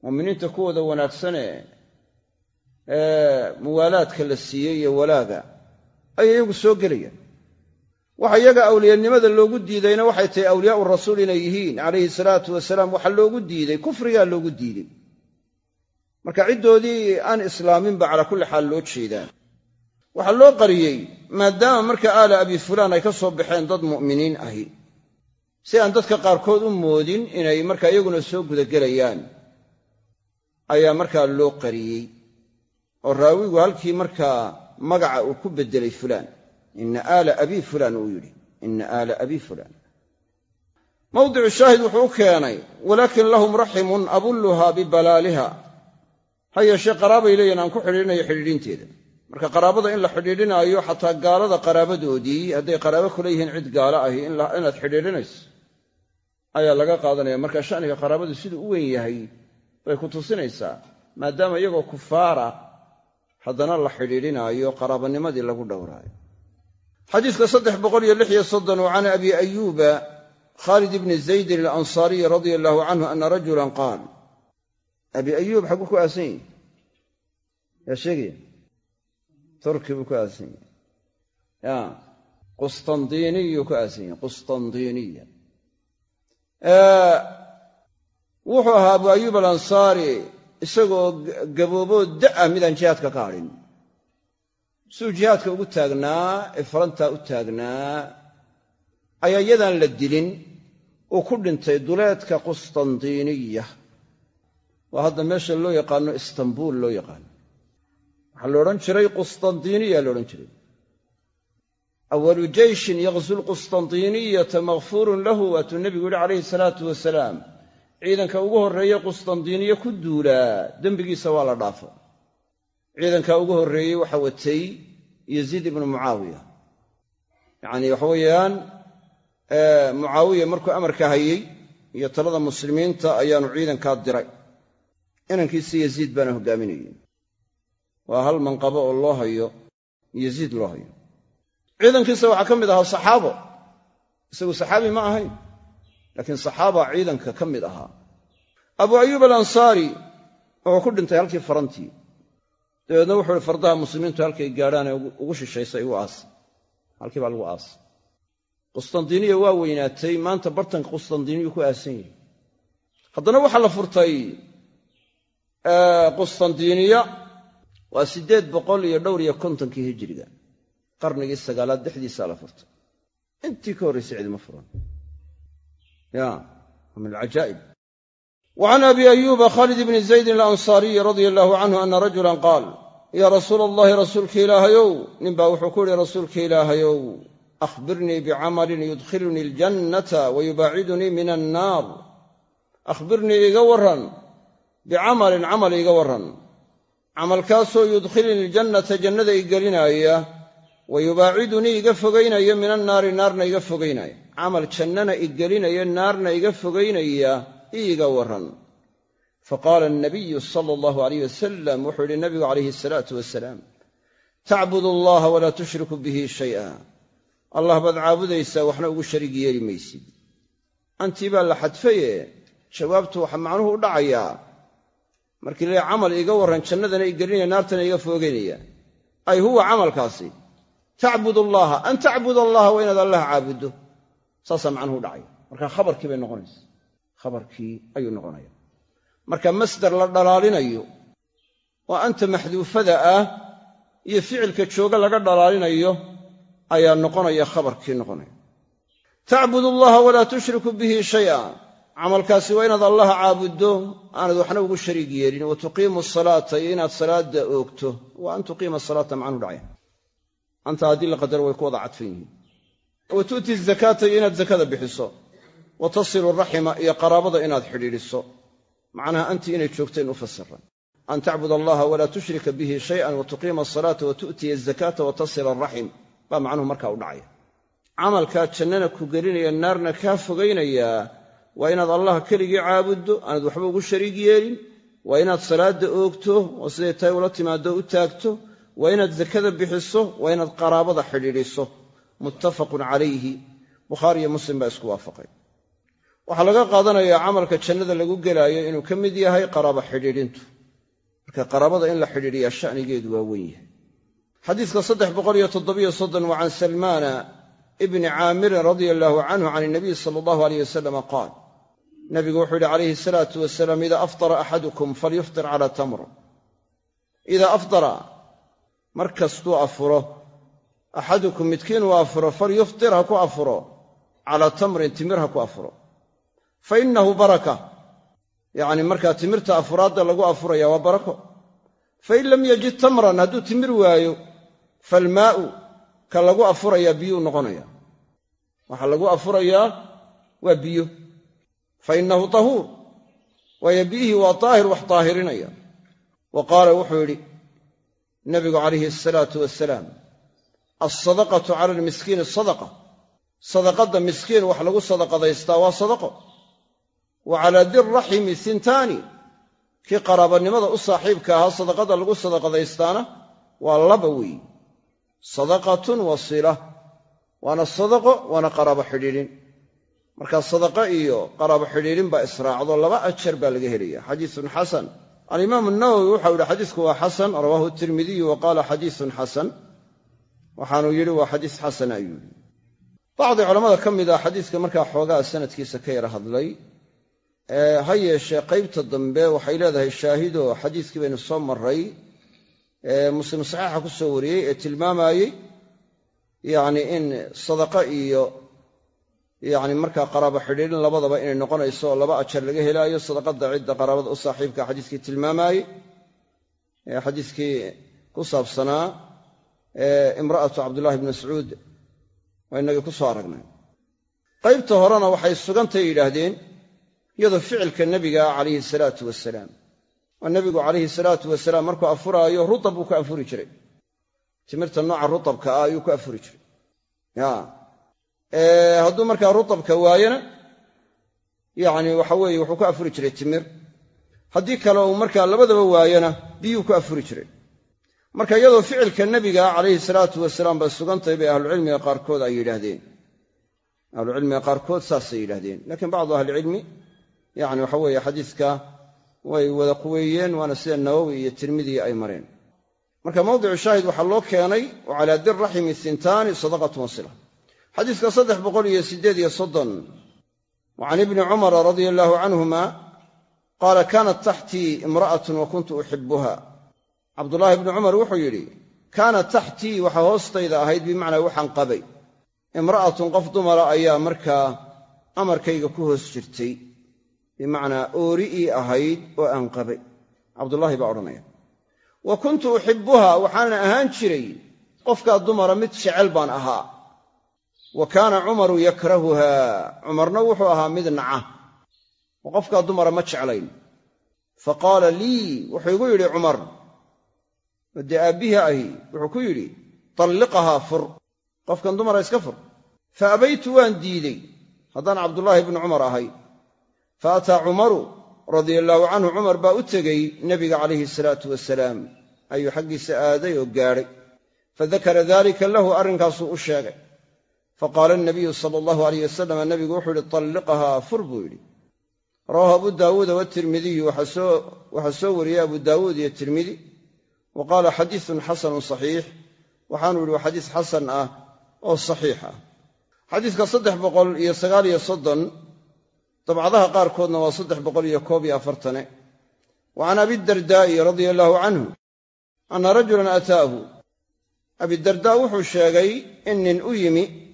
mu'miniinta kuwooda wanaagsane ee muwaalaadka la siiyey iyo walaaga ayay iyagu soo gelayaan. Waxa iyaga awliyanimada loogu diidayna waxay tahay awliyaau rasuul inay yihiin calayhi salaatu wasalaam waxaa loogu diiday kufrigaa loogu diiday marka ciddoodii aan islaaminba calaa kulli xaal loo jeedaa waxaa loo qariyey maadaama marka aala abi fulaan ay ka soo baxeen dad mu'miniin ahi si aan dadka qaarkood u moodin inay markaa iyaguna soo gudagelayaan ayaa markaa loo qariyey. Oo raawigu halkii markaa magaca uu ku beddelay fulaan. Ina aala abii fulaan uu yidhi. Ina aala abii fulaan. Mawdicu shaahid wuxuu u keenay walaakin lahum raximun abulluha bibalaaliha. Ha yeeshee qaraabay leeyihiin aan ku xidhiidhinayo xidhiidhinteeda. Marka qaraabada in la xidhiidhinaayo xataa gaalada qaraabadoodii hadday qaraabo kula yihiin cid gaalo ahi inaad xidhiidhinayso ayaa laga qaadanaya. Marka shaniga qaraabadu siduu u weyn yahay bay ku tusinaysaa maadaama iyagoo kufaara haddana la xidhiidhinaayo qaraabanimadii lagu dhowraayo. Xadiiska saddex boqol iyo lix iyo soddon can abi ayuuba khaalid ibni zaydin alansaariyi radia allahu canhu ana rajulan qaal abi ayuub xagguu ku aasan yahi yaa sheegaya turki buu ku aasan yahi ya qustandiiniyuu ku aasan yahi qustandiiniya wuxuu ahaa abu ayuub alansaari isagoo gabooboo da'a midaan jihaadka ka hadhin siduu jihaadka ugu taagnaa ee farantaa u taagnaa ayaa iyadaan la dilin uu ku dhintay duleedka qustandiiniya waa hadda meesha loo yaqaano istanbuul loo yaqaano. Waxaa la odhan jiray qustandiiniya la odhan jiray awalu jeyshin yaqsu lqustandiiniyata makfuurun lahu waatuu nebigu yihi calayhi salaatu wasalaam ciidanka ugu horreeye qustandiiniye ku duulaa dembigiisa waa la dhaafa ciidanka ugu horreeyey waxa watay yaziid ibnu mucaawiya yacanii waxa weeyaan mucaawiya markuu amarka hayey iyo talada muslimiinta ayaanu ciidankaa diray inankiisi yaziid baana hogaaminayey waa hal manqabo oo loo hayo yaziid loo hayo ciidankiisa waxaa ka mid ahaa saxaabo. Isagu saxaabi ma ahayn laakiin saxaaba ciidanka ka mid ahaa. Abu ayuub alansaari wuxuu ku dhintay halkii farantii dabeedna wuxuu ihi fardaha muslimiintu halkay gaadhaanee ugu shishaysay igu aas. Halkii baa lagu aas. Qustandiiniya waa weynaatay maanta bartanka qustandiiniyu ku aasan yahay haddana waxaa la furtay qustandiiniya waa siddeed boqol iyo dhowr iyo kontonkii hijiriga qarnigii sagaalaad dhexdiisaa la furtay. Intii ka horraysay cidima furan min wa can abi ayuuba khaalid bni zaydin alansaariyi radia allahu canhu ana rajulan qaal yaa rasuula allahi rasuulka ilaahayow ninbaa wuxuu ku yihi rasuulka ilaahayow akhbirnii bicamalin yudkhilunii aljannata wa yubaacidunii min annaar akhbirnii iga warran bicamalin camal iga warran. Camalkaasoo yudkhilunii aljannata jannada i gelinaaya wa yubaacidunii iga fogaynaya min annaari naarna iga fogaynaya. Camal jannana i gelinaya naarna iga fogaynaya iiga warran. Faqaala anabiyu sala allahu alayh wasalam wuxuu yidhi nabigu calayhi asalaatu wasalaam tacbud allaha walaa tushriku bihi shay'a. Allah baad caabudaysaa waxna ugu shariig yeeli maysid. Antii baa la xadfaye jawaabtu waxaa macnuhu u dhacayaa markii la camal iga warran jannadana i gelinaya naartana iga fogaynaya. Ay huwa camalkaasi tacbud allaha an tacbud allaha waa inaad allah caabuddo saasaa macnuhu dhacaya marka khabarkii bay noqonaysa. Khabarkii ayuu noqonaya. Marka masdar la dhalaalinayo oo anta maxduufada ah iyo ficilka jooga laga dhalaalinayo ayaa noqonaya khabarkii noqonaya. Tacbud allaha walaa tushriku bihi shay'a camalkaasi waa inaad allaha caabuddo aanad waxna ugu shariig yeelin. Wa tuqiimu salaata iyo inaad salaadda oogto. Wa an tuqiima salaata macnuhu dhacaya anta haddii la qadaro way ku wada cadfan yihiin. Wa tu'ti zakaata iyo inaad zakada bixiso. Wa tasilu raxima iyo qaraabada inaad xidhiidhiso. Macnaha antii inay joogteen u fasiran an tacbud allaha walaa tushrika bihi shayan wa tuqiima asalaata wa tu'tiya azakaata wa tasila araxim baa macnuhu markaa u dhacaya. Camalkaa jannana ku gelinaya naarna kaa fogaynayaa waa inaad allah keligii caabuddo aanad waxba ugu shariig yeelin. Waa inaad salaadda oogto oo siday tahay ula timaaddo u taagto waa inaad zakada bixiso waa inaad qaraabada xidhiidhiso. Muttafaqun calayhi. Bukhaari iyo muslim baa isku waafaqay. Waxaa laga qaadanayaa camalka jannada lagu gelaayo inuu ka mid yahay qaraaba xidhiidhintu. Marka qaraabada in la xidhiidhiyaa sha'nigeedu waa weyn yahay. Xadiiska saddex boqoliyo toddobiyo soddon wa can salmaana ibni caamirin radia allaahu canhu can inabiy sala allahu aleyh wasalama qaal. Nabigu wuxuu yidhi calayhi asalaatu wasalaam idaa aftara axadukum falyuftir calaa tamr mar kastuu afuro. Axadukum midkiin uu afuro falyuftir ha ku afuro. Calaa tamrin timir ha ku afuro. Fa innahu baraka. Yacni markaa timirta afuraadda lagu afuraya waa barako. Fain lam yajid tamran hadduu timir waayo faalmaa'u ka lagu afurayaa biyuu noqonaya waxaa lagu afurayaa waa biyo. Fa innahu tahuur. Waayo biyihii waa daahir wax daahirinaya wa qaala wuxuu yidhi nebigu calayhi asalaatu wasalaam alsadaqatu cala almiskiini sadaqa. Sadaqadda miskiin wax lagu sadaqadaystaa waa sadaqo. Wa calaa dirraximi hintaani kii qaraabanimada u saaxiibka ahaa sadaqada lagu sadaqadaystaana waa laba weey sadaqatun wa sila waana sadaqo waana qaraabo xidhiidhin. Markaa sadaqo iyo qaraabo xidhiidhin baa israacdo laba ajar baa laga helaya xadiisun xasan alimaamu nawowi waxau yidhi xadiisku waa xasan. Rawaahu tirmidiyu wa qaala xadiisun xasan. Waxaanuu yidhi waa xadiis xasan ayuu yidhi. Bacdi culammada ka mid ah xadiiska markaa xoogaa sanadkiisa ka yara hadlay ha yeeshee qaybta dambe waxay leedahay shaahido xadiiskii baynu soo maray muslim saxiixa ku soo wariyey ee tilmaamayey yacni in sadaqa iyo yacni markaa qaraabo xidhiidhin labadaba inay noqonayso oo laba ajar laga helaayo sadaqadda cidda qaraabada u saaxiibka xadiiskii tilmaamaayey ee xadiiskii ku saabsanaa imra'atu cabdullahi bni mascuud waa inagii ku soo aragnay. Qaybta horena waxay sugantay yidhaahdeen iyadoo ficilka nebiga calayhi salaatu wasalaam oo nebigu calayhi salaatu wasalaam markuu afuraayo rutab buu ku afuri jiray. Timirta nooca rutabka ah ayuu ku afuri jiray hadduu markaa rutabka waayona yacni waxa weeye wuxuu ku afuri jiray timir. Haddii kale uu markaa labadaba waayona biyuu ku afuri jiray. Marka iyadoo ficilka nebiga calayhi salaatu wasalaam bay sugantahay bay ahlucilmiga qaarkood ay yidhaahdeen. Ahlucilmiga qaarkood saasay yidhahdeen laakiin bacdu ahlicilmi yacni waxa weeye xadiiska way wada quweeyeen waana sida nawowi iyo tirmidii ay mareen. Marka mawdicu shaahid waxaa loo keenay wa calaa dirraximi hintaani sadaqatun wasila xadiiska saddex boqol iyo siddeed iyo soddon wa can ibni cumara radia allaahu canhuma qaala kaanat taxtii imra'atun wa kuntu uxibuha cabdullaahi bni cumar wuxuu yidhi kaanat taxtii waxa hoostayda ahayd bimacnaa waxaan qabay. Imra'atun qof dumara ayaa markaa amarkayga ku hoos jirtay. Bimacnaa oori ii ahayd oo aan qabay. Cabdullaahi baa odhanaya. Wa kuntu uxibbuha waxaanan ahaan jiray qofkaa dumara mid jecel baan ahaa wa kaana cumaru yakrahuha. Cumarna wuxuu ahaa mid naca. Oo qofkaa dumara ma jeclayn. Fa qaala lii wuxuu igu yidhi cumar oo dee aabbihii ahi? Wuxuu ku yidhi talliqahaa fur. Qofkan dumara iska fur. Fa abaytu waan diidey. Haddaan cabdullaahi bnu cumar ahay. Fa ataa cumaru radia allaahu canhu cumar baa u tegey nebiga calayhi salaatu wasalaam ayuu xaggiisa aaday oo gaadhay fadakara dalika lahu arrinkaasuu u sheegay faqaala anabiyu sala allahu alayh wasalam nebigu wuxuu yihi talliqahaa fur buu yidhi rawaahu abu daawuuda watirmidiyu waxaa soo wariyey abu daawuud iyo tirmidi wa qaala xadiisun xasanun saxiix waxaanu yidhi waa xadiis xasan ah oo saxiix ah xadiiska saddex boqol iyo sagaal iyo soddon dabcadaha qaarkoodna waa saddex boqol iyo koob iyo afartane wa can abidardaa'i radia allaahu canhu anna rajulan ataahu abidardaa wuxuu sheegay in nin u yimi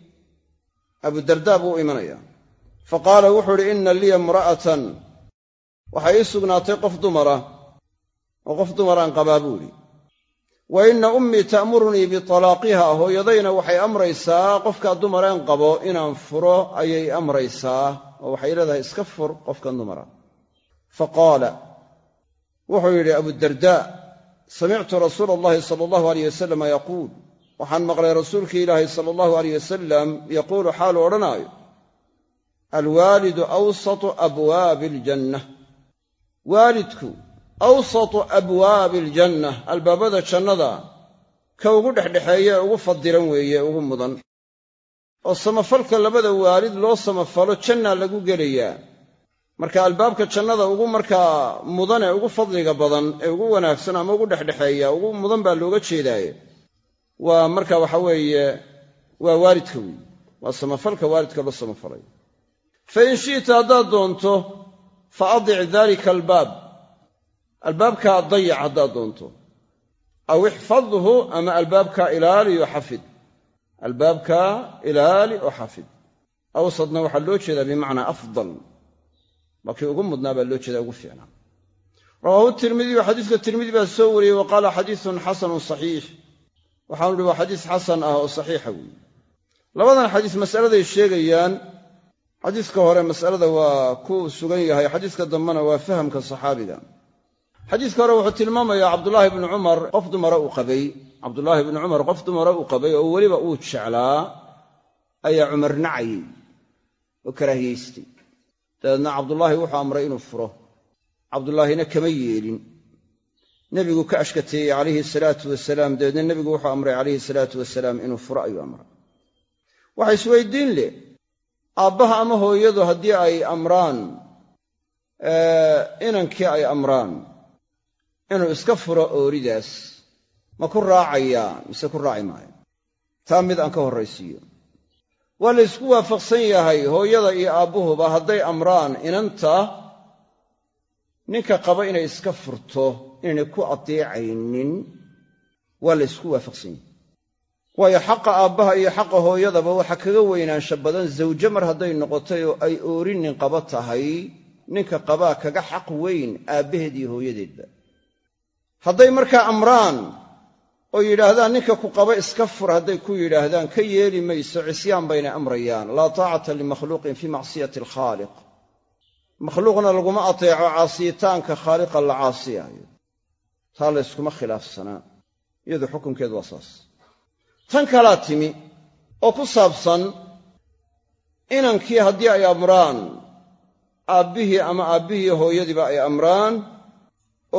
abudardaa buu u imanaya. Fa qaala wuxuu idhi inna liya imra'atan. Waxay ii sugnaatay qof dumara oo qof dumaraan qabaa buu idhi. Wa inna ummii ta'murunii bitalaaqiha hooyadayna waxay amraysaa qofkaa dumareen qabo inaan furo ayay amraysaa. Oo waxay leedahay iska fur qofkan dumara. Fa qaala wuxuu yidhi abudardaa samictu rasuula allahi sala allahu alayh wasalam yaquul waxaan maqlay rasuulkii ilaahay sala allahu alayh wasalam yaquulu xaalu odhanaayo alwaalidu awsatu abwaabi aljanna waalidku awsatu abwaabi aljanna albaabada jannada ka ugu dhexdhexeeye ee ugu fadilan weeye ugu mudan. Oo samafalka labada waalid loo samafalo jannaa lagu gelayaa. Marka albaabka jannada ugu markaa mudan ee ugu fadliga badan ee ugu wanaagsan ama ugu dhexdhexeeya ugu mudan baa looga jeedaaye waa marka waxa weeye waa waalidka weeye waa samafalka waalidka loo samafalay. Fa in shi'ta haddaad doonto fa adic daalika albaab. Albaabkaa dayac haddaad doonto. Aw ixfadhu ama albaabkaa ilaali oo xafid. Albaabkaa ilaali oo xafid. Awsadna waxaa loo jeedaa bimacnaa afdal. Waa ugu mudnaa baa loo jeedaa ugu fiicnaa. Rawaahu tirmidiyu xadiiska tirmidi baa soo wariyey wa qaala xadiisun xasanun saxiix waxaanu ihi waa xadiis xasan ah oo saxiixa weeye. Labadan xadiis masaladay sheegayaan. Xadiiska hore masalada waa ku sugan yahay. Xadiiska dambena waa fahamka saxaabiga. Xadiiska hore wuxuu tilmaamayaa cabdullaahi bnu cumar qof dumara uu qabay. Cabdullaahi bnu cumar qof dumara uu qabay oo weliba uu jeclaa ayaa cumar nacayey oo karaahiyaystay dabeedna cabdullaahi wuxuu amray inuu furo. Cabdullaahina kama yeelin nebigu ka ashkateeyey calayhi salaatu wasalaam dabeedna nebigu wuxuu amray calayhi salaatu wasalaam inuu furo ayuu amray. Waxa isweydiin leh aabbaha ama hooyadu haddii ay amraan inankii ay amraan inuu iska furo ooridaas ma ku raacayaa mise ku raaci maayo? Taa mid aan ka horraysiiyo. Waa la ysku waafaqsan yahay hooyada iyo aabbuhuba hadday amraan inanta ninka qaba inay iska furto inaynay ku adeecaynin waa la ysku waafaqsan waayo xaqa aabbaha iyo xaqa hooyadaba waxa kaga weynaansha badan zawje mar hadday noqotay oo ay oorinin qaba tahay ninka qabaa kaga xaq weyn aabbaheed iyo hooyadeedba. Hadday markaa amraan oo yidhaahdaan ninka ku qaba iska fur hadday ku yidhaahdaan ka yeeli mayso cisyaan baynay amrayaan. Laa taacata limakhluuqin fii macsiyati alkhaaliq. Makhluuqna laguma ateeco caasiyitaanka khaaliqa la caasiyaayo taa layskuma khilaafsanaa. Iyadu xukunkeedu waa saas. Tan kalaa timi oo ku saabsan inankii haddii ay amraan aabbihii ama aabbihii hooyadiiba ay amraan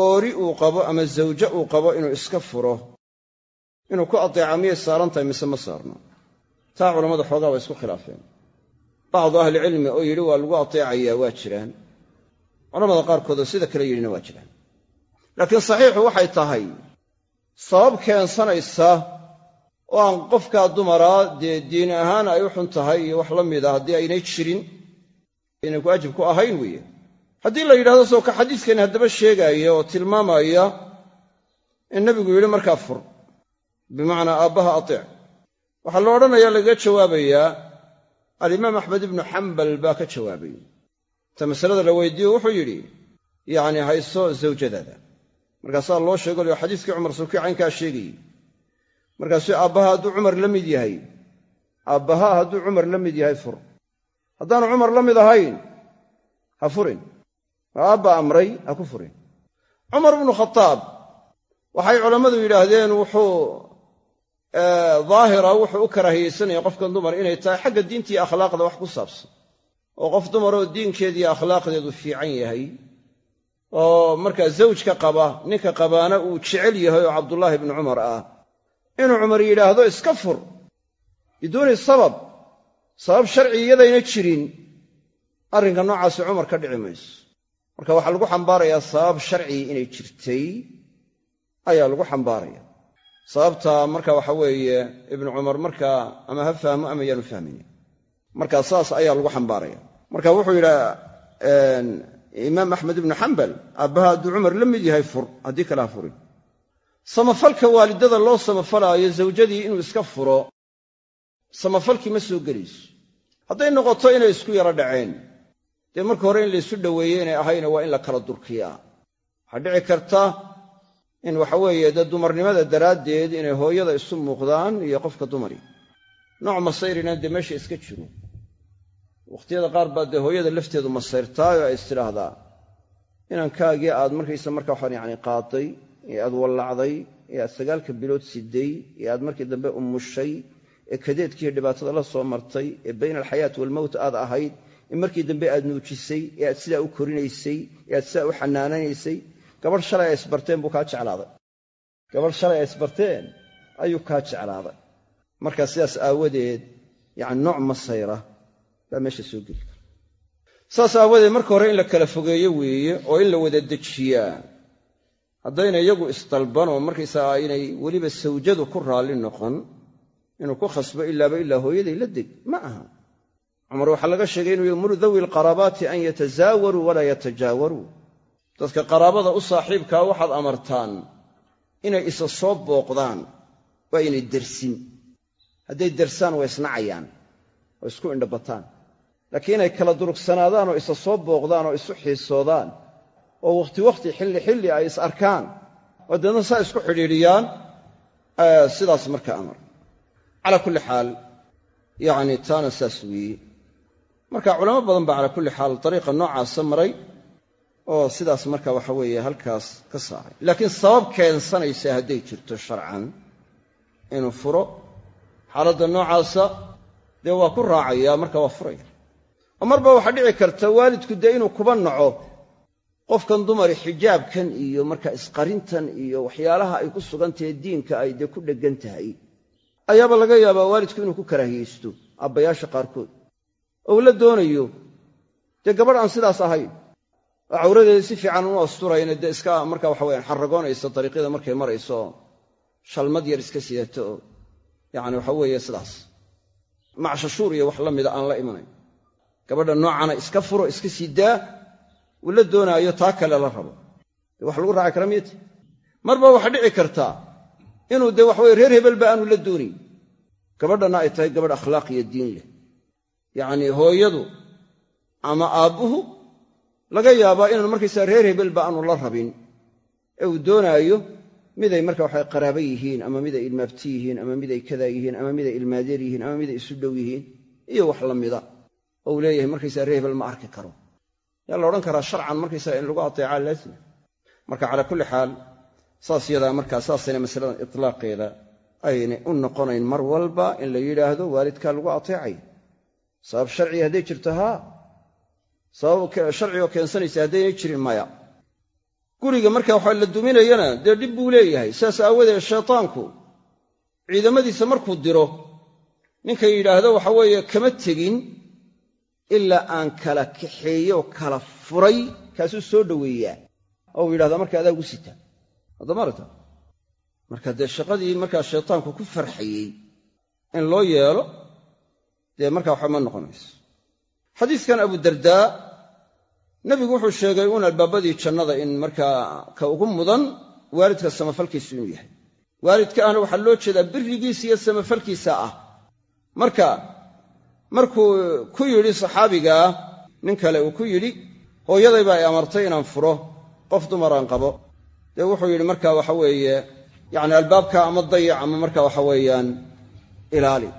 oori uu qabo ama zawje uu qabo inuu iska furo inuu ku adeeca miyay saaran tahay mise ma saarno. Taa culammada xoogaa waa isku khilaafeen. Bacdu ahlicilmi oo yidhi waa lagu ateecayaa waa jiraan. Culamada qaarkoodoo sida kale yidhina waa jiraan laakiin saxiixu waxay tahay sabab keensanaysa oo aan qofkaa dumaraa dee diin ahaan ay u xun tahay iyo wax la mida haddii aynay jirin aynay ku ajib ku ahayn weeye. Haddii la yidhahdo soo ka xadiiskani haddaba sheegaaya oo tilmaamaya in nebigu yidhi markaa fur bimacnaa aabbaha ateec waxaa la odhanayaa lagaga jawaabayaa alimaam axmed ibnu xambal baa ka jawaabay. Ta masalada la weydiiyo wuxuu yidhi yacni hayso zawjadaada markaasaa loo sheego lio xadiiskii cumar sulkii caynkaa sheegayey. Markaasuu aabbaha hadduu cumar la mid yahay aabbaha hadduu cumar la mid yahay fur. Haddaanu cumar la mid ahayn ha furin. Oo aabba amray ha ku furin. Cumar ibnu khataab waxay culammadu yidhaahdeen wuxuu daahira wuxuu u karaahiyeysanaya qofkan dumar inay tahay xagga diinta iyo akhlaaqda wax ku saabsan. Oo qof dumaroo diinkeeda iyo akhlaaqdeedu fiican yahay oo markaa zawjka qaba ninka qabaana uu jecel yahay oo cabdullaahi ibnu cumar ah. Inuu cumar yidhaahdo iska fur. Biduuni sabab sabab sharci iyadayna jirin. Arrinka noocaasi cumar ka dhici mayso. Marka waxaa lagu xambaarayaa sabab sharcii inay jirtay. Ayaa lagu xambaaraya. Sababta marka waxa weeye ibnu cumar markaa ama ha fahmo ama yaanu fahmayni marka saas ayaa lagu xambaaraya. Marka wuxuu yidhaa imaam axmed ibnu xambal aabbaha hadduu cumar la mid yahay fur haddii kale ha furin. Samafalka waalidada loo samafalaayo zawjadii inuu iska furo samafalkii ma soo gelayso. Hadday noqoto inay isku yaro dhaceen. Dee marka hore in laysu dhoweeye inay ahayna waa in la kala durkiyaa. Waxaa dhici karta in waxa weeye dee dumarnimada daraaddeed inay hooyada isu muuqdaan iyo qofka dumari. Nooc masayrina dee meesha iska jiro wakhtiyada qaar baa dee hooyada lafteedu masayrtaayoo ay istidhaahdaa inankaagii aad markaysa marka waxaan yacni qaaday ee aad wallacday ee aad sagaalka bilood siday ee aad markii dambe umushay ee kadeedkiiyo dhibaatada la soo martay ee bayna alxayaati waalmowt aad ahayd ee markii dambe aad nuujisay ee aad sidaa u korinaysay ee aad sidaa u xanaananaysay gabadh shalay ay isbarteen buu kaa jeclaaday. Gabadh shalay ay isbarteen ayuu kaa jeclaaday. Marka sidaas aawadeed yacni nooc masayra baa meesha soo geli kara. Saas aawadeed marka hore in la kala fogeeyo weeye oo in la wada dejiyaa haddayna iyagu isdalban oo markaysaga aynay weliba sawjadu ku raalli noqon inuu ku khasbo ilaaba ilaa hooyaday la deg ma aha. Cumar waxaa laga sheegay inuu yamuru dawi alqaraabaati an yatasaawaruu walaa yatajaawaruu dadka qaraabada u saaxiibkaa waxaad amartaan inay isa soo booqdaan waa inay dersin hadday dersaan waa isnacayaan oo isku indhabataan laakiin inay kala durugsanaadaan oo isa soo booqdaan oo isu xiisoodaan oo wakhti wakhti xilli xilli ay is arkaan oo deedna saa isku xidhiidhiyaan sidaas marka amar. Calaa kulli xaal yacni taana saas weeye. Marka culamo badan baa calaa kulli xaal dariiqa noocaasa maray oo sidaas marka waxa weeye halkaas ka saaray. Laakiin sabab keensanaysa hadday jirto sharcan inuu furo. Xaaladda noocaasa dee waa ku raacayaa marka waa furaya oo marba waxaa dhici karta waalidku dee inuu kuba naco qofkan dumari xijaabkan iyo marka isqarintan iyo waxyaalaha ay ku sugantahe diinka ay dee ku dheggan tahay. Ayaaba laga yaabaa waalidku inuu ku karaahiyeysto abbayaasha qaarkood. Ou la doonayo dee gabadh aan sidaas ahayn. Oo cawradeeda si fiican unu asturayna dee iska marka waxa weyaan xarragoonaysa dariiqyada markay marayso shalmad yar iska sidato oo yacni waxa weeye sidaas. Macshashuur iyo wax la mida aan la imanayn gabadha noocana iska furo iska sii daa uu la doonaayo taa kale la rabo. Dee wax lagu raaci kara miyata marba waxaa dhici kartaa inuu dee waxaweye reer hebelba aanu la doonayn gabadhana ay tahay gabadh akhlaaq iyo diin leh. Yacnii hooyadu ama aabbuhu laga yaabaa inaan markaysaa reer hebelba aanu la rabin. Ee uu doonaayo miday marka waxa qaraaba yihiin ama miday ilmaabti yihiin ama miday kadaa yihiin ama miday ilmaadeer yihiin ama miday isu dhow yihiin iyo wax la mida oo uu leeyahay markaysaa reer hebel ma arki karo. Yaa la odhan karaa sharcan markaysaa in lagu ateecaa laazima marka calaa kulli xaal saas yadaa markaa saasayna masaladan itlaaqeeda aynay u noqonayn mar walba in la yidhaahdo waalidkaa lagu ateecay. Sabab sharciga hadday jirto haa sabab sharcigoo keensanaysa haddaynay jirin maya. Guriga marka waxa la duminayana dee dhib buu leeyahay. Sidaas aawadeed shaytaanku ciidamadiisa markuu diro ninka yidhaahdo waxa weeye kama tegin ilaa aan kala kaxeeyo kala furay kaasuu soo dhoweeyaa. Oo uu yidhahdaa marka adaa ugu sita. Haddamaarata marka dee shaqadii markaa shaytaanku ku farxayey in loo yeelo dee markaa waxa ma noqonayso. Xadiiskan abudardaa nebigu wuxuu sheegay uun albaabadii jannada in markaa ka ugu mudan waalidka samafalkiisu inuu yahay. Waalidka ahna waxaa loo jeedaa birigiisa iyo samafalkiisa ah. Marka markuu ku yidhi saxaabigaa nin kale uu ku yidhi hooyaday baa ay amartay inaan furo qof dumaraan qabo. Dee wuxuu yidhi marka waxa weeye yacni albaabka ama dayac ama marka waxa weeyaan ilaali.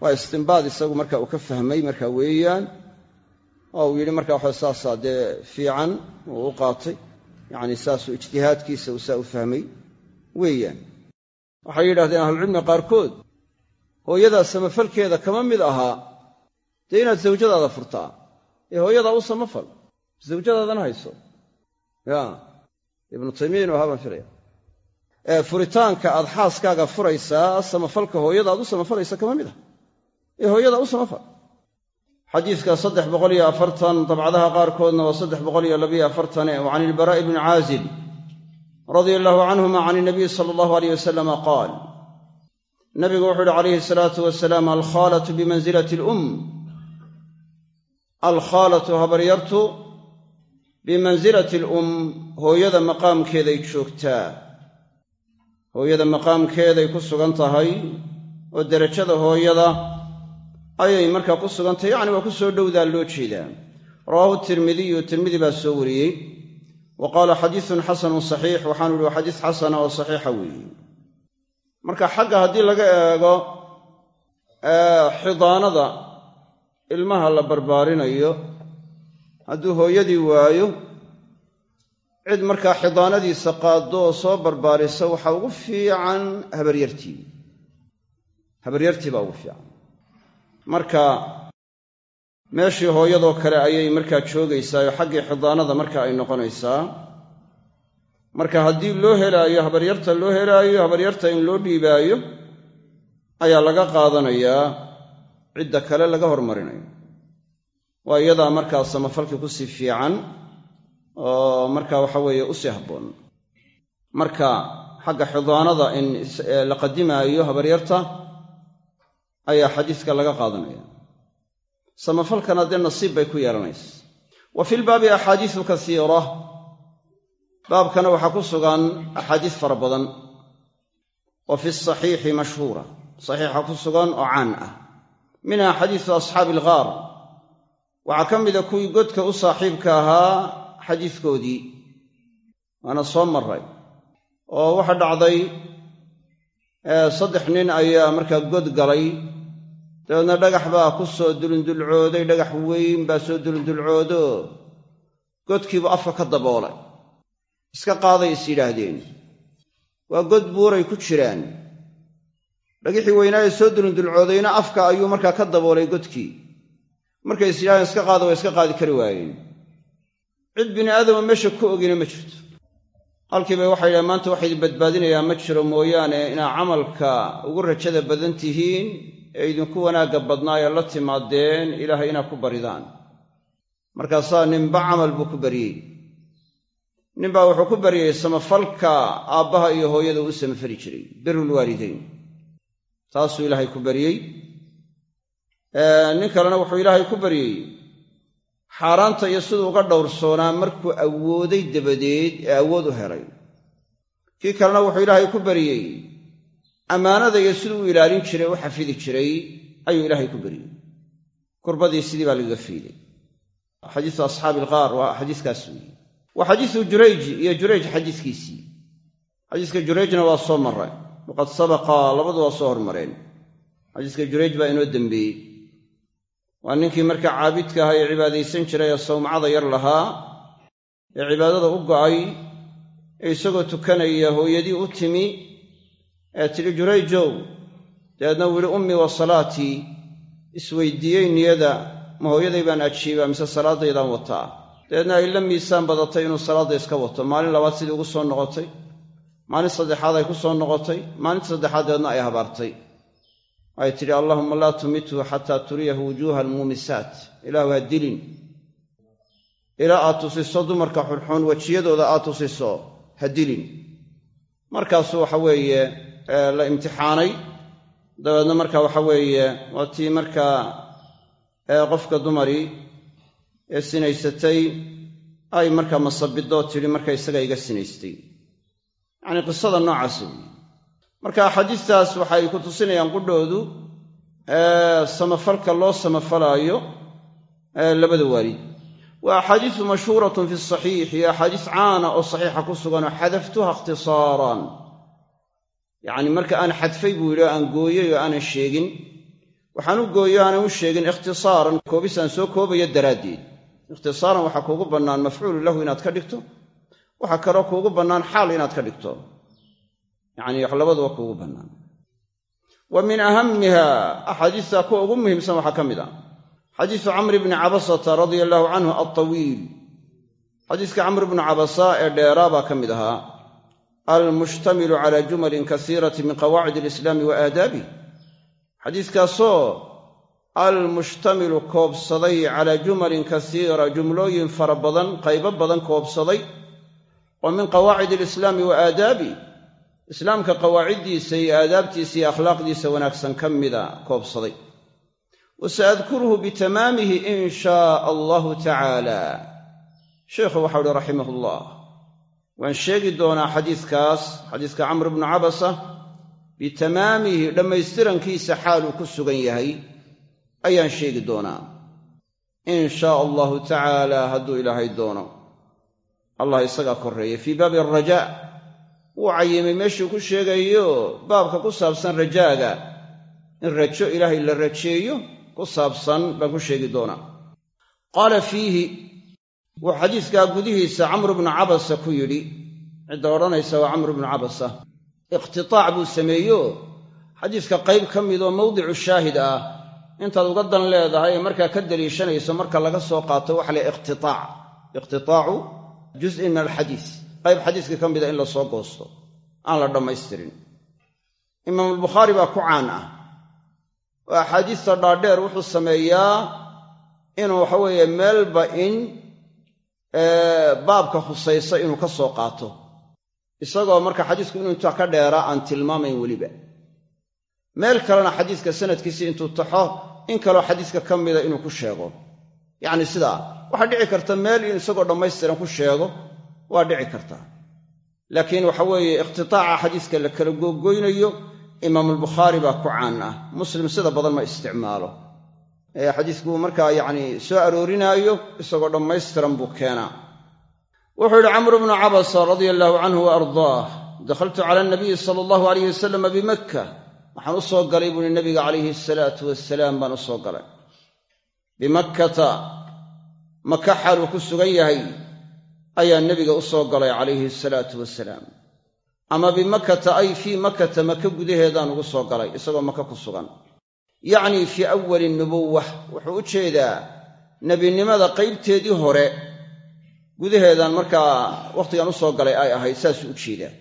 Waa istimbaad isagu marka uu ka fahmay marka weeyaan oo uu yidhi marka waxa saasaa dee fiican uu u qaatay. Yacni saasuu ijtihaadkiisa uu saa u fahmay weeyaan. Waxay yidhahdeen ahlucilmiga qaarkood hooyadaa samafalkeeda kama mid ahaa dee inaad zawjadaada furtaa ee hooyadaa u samafal zawjadaadana hayso. Ya ibnu taymiya inu ahaa filaya ee furitaanka aad xaaskaaga furaysaa samafalka hooyada aad u samafalaysa kama mid ah. Ee hooyadaa u samafal xadiidka saddex boqol iyo afartan dabcadaha qaarkoodna waa saddex boqol iyo labiyo afartane wa can ilbaraa'i bni caazib radia allahu canhuma can inabiy sala allahu aleyh wasalama qaal. Nabigu wuxuu uhi calayhi salaatu wasalaam alkhaalatu bimansilati alum alkhaalatu habaryartu bimansilati alum hooyada maqaamkeeday joogtaa. Hooyada maqaamkeeday ku sugan tahay oo derajada hooyada ayay markaa ku sugantahay yacni waa ku soo dhowdaa loo jeedaa. Rawaahu tirmidiyu tirmidi baa soo wariyey. Wa qaala xadiisun xasanun saxiix waxaanu ihi waa xadiis xasana oo saxiixa weeye. Marka xagga haddii laga eego xidaanada ilmaha la barbaarinayo hadduu hooyadii waayo cid markaa xidaanadiisa qaaddo oo soo barbaarisa waxaa ugu fiican habaryartii. Habaryartii baa ugu fiican. Marka meeshii hooyadoo kale ayay markaa joogaysaa oo xaggii xidaanada marka ay noqonaysaa marka haddii loo helaayo habaryarta loo helaayo habaryarta in loo dhiibaayo ayaa laga qaadanayaa cidda kale laga hormarinayo. Waa iyadaa markaa samafalkii ku sii fiican oo marka waxa weeye u sii habboon. Marka xagga xidaanada in la qadimaayo habaryarta ayaa xadiiska laga qaadanaya. Samafalkana dee nasiib bay ku yeelanaysa. Wa fi lbaabi axaadiisu kasiira baabkana waxaa ku sugan axaadiis fara badan. Wa fi saxiixi mashhuura. Saxiixa ku sugan oo caan ah minha xadiisu asxaabi alghaar waxaa ka mida kuwii godka u saaxiibka ahaa xadiiskoodii. Waana soo maray oo waxa dhacday saddex nin ayaa markaa god galay. Dabeedna dhagax baa ku soo dulundulcooday dhagax weyn baa soo dulundulcoodo godkiibuu afka ka daboolay. Iska qaaday is yidhaahdeen. Waa god buuray ku jiraan dhagixii weynaa ee soo dulundulcoodayna afka ayuu markaa ka daboolay godkii. Markay is yidhahdeen iska qaada waa iska qaadi kari waayeen. Cid bini aadama meesha ku ogina ma jirto. Halkiiba waxay yidhahen maanta waxa idin badbaadinayaa ma jiro mooyaane inaa camalka ugu rajada badan tihiin ee idinku wanaagga badnaa ee la timaadeen ilaahay inaad ku baridaan. Markaasaa ninba camal buu ku baryey ninbaa wuxuu ku baryey samafalka aabbaha iyo hooyada u samafali jiray birulwaalidayn taasuu ilaahay ku baryey nin kalena wuxuu ilaahay ku baryey xaaraanta iyo siduu uga dhowrsoonaa markuu awooday dabadeed ee awood u helay. Kii kalena wuxuu ilaahay ku baryey ammaanada iyo siduu u ilaalin jiray u xafidi jiray ayuu ilaahay ku baryey kurbadii sidii baa lagaga fiiday. Xadiisu asxaabi ilqaar waa xadiiskaas weeye. Waa xadiisu jurayj iyo jurayj xadiiskiisii. Xadiiska jurayjna waa soo maray waqad sabaqa labadu waa soo hormareen xadiiska jurayj baa inoo dembeeyey waa ninkii markaa caabidka ahaa ee cibaadaysan jiray ee sawmacada yar lahaa ee cibaadada u go'ay ee isagoo tukanaya hooyadii u timi ee tidhi jurayjow dabeedna uu yidhi ummii wa salaatii isweydiiyey niyada ma hooyaday baan ajiibaa mise salaadaydaan wataa dabeedna ay la miisaan badatay inuu salaadda iska wato maalin labaad sidii ugu soo noqotay maalin saddexaad ay ku soo noqotay maalinta saddexaad dabeedna ay habaartay. Ay tidhi allahuma laa tumithu xataa turiyahu wujuuha almuumisaat ilaahu ha dilin. Ilaa aad tusiso dumarka xunxun wejiyadooda aad tusiso ha dilin. Markaasuu waxa weeye la imtixaanay. Dabeedna marka waxa weeye waa tii markaa qofka dumarii ee sinaysatay ay markaa masabidoo tidhi marka isaga iga sinaystay yacnii qisada noocaas weeye. Marka axaadiistaas waxay ku tusinayaan qudhoodu samafalka loo samafalaayo labada waalid wa axaadiisu mashhuuratun fi saxiix iyo axaadiis caana oo saxiixa ku suganoo xadaftuha ikhtisaaran. Yacni marka aan xadfay buu yidhi oo aan gooyey oo aanan sheegin. Waxaan u gooyo aanan u sheegin ikhtisaaran koobis aan soo koobaya daraaddeed. Ikhtisaaran waxaa kuugu bannaan mafcuulu lahu inaad ka dhigto waxaa kaloo kuugu bannaan xaal inaad ka dhigto. Yacni wax labaduba kuugu bannaan. Wa min ahamiha axaadiista kuwa ugu muhiimsan waxaa ka mid ah. Xadiisu camr bni cabasata radia allaahu canhu altawiil xadiiska camr bnu cabasa ee dheeraa baa ka mid ahaa. Almushtamilu cala jumalin kasiirati min qawaacid alislaami wa aadaabih xadiiskaasoo almushtamilu koobsaday calaa jumalin kasiira jumlooyin fara badan qaybo badan koobsaday oo min qawaacid alislaami wa aadaabih islaamka qawaaciddiisa iyo aadaabtiisa iyo akhlaaqdiisa wanaagsan ka mida koobsaday. Wa saadkuruhu bitamaamihi in shaa allahu tacaala sheikhu waxau uhi raximahullah waan sheegi doonaa xadiiskaas xadiiska camr bnu cabasa bitamaamihi dhammaystirankiisa xaaluu ku sugan yahay ayaan sheegi doonaa. In shaa allahu tacaala hadduu ilaahay doono allah isagaa korreeya fii baabi alrajaa wuu cayimay meeshuu ku sheegayo baabka ku saabsan rajaaga. In rajo ilaahay la rajeeyo ku saabsan baan ku sheegi doonaa qaala fiihi wuu xadiiskaa gudihiisa camru bnu cabasa ku yidhi. Cidda odhanaysa waa camru bnu cabasa. Iqtitaac buu sameeyo. Xadiiska qayb ka midoo mawdicu shaahid ah. Intaad uga dan leedahay ee markaa ka daliishanayso marka laga soo qaato waxa la iqtitaac. Iqtitaacu juz'in min alxadiis qayb xadiiska ka mida in la soo goosto aan la dhammaystirin. Imaamulbukhaari baa ku caan ah. Oo axaadiista dhaadheer wuxuu sameeyaa inuu waxa weeye meelba in baabka khusaysa inuu ka soo qaato. Isagoo marka xadiisku inuu intaa ka dheeraa aan tilmaamayn weliba. Meel kalena xadiiska sanadkiisi intuu taxo in kaloo xadiiska ka mida inuu ku sheego. Yacni sidaa waxaa dhici karta meel in isagoo dhammaystiran ku sheego waa dhici kartaa laakiin waxa weeye ikhtitaaca xadiiska la kala googoynayo imaamulbukhaari baa ku caan ah. Muslim sida badan ma isticmaalo. Xadiiskuu markaa yacni soo aroorinaayo isagoo dhammaystiran buu keenaa. Wuxuu yidhi camru bnu cabasa radia allaahu canhu wa ardaah dakhaltu cala anabiyi sala allahu alayh wasalama bimakka waxaan u soo galay buuhi nabiga calayhi asalaatu wasalaam baan u soo galay. Bimakkata maka xaaluu ku sugan yahay ayaa nebiga u soo galay calayhi salaatu wasalaam ama bimakkata ay fii makkata maka gudaheedaan ugu soo galay isagoo maka ku sugan. Yacnii fii awali nubuwa wuxuu u jeedaa nebinimada qaybteedii hore gudaheedaan markaa wakhtigan u soo galay ay ahayd saasuu u jeedaa.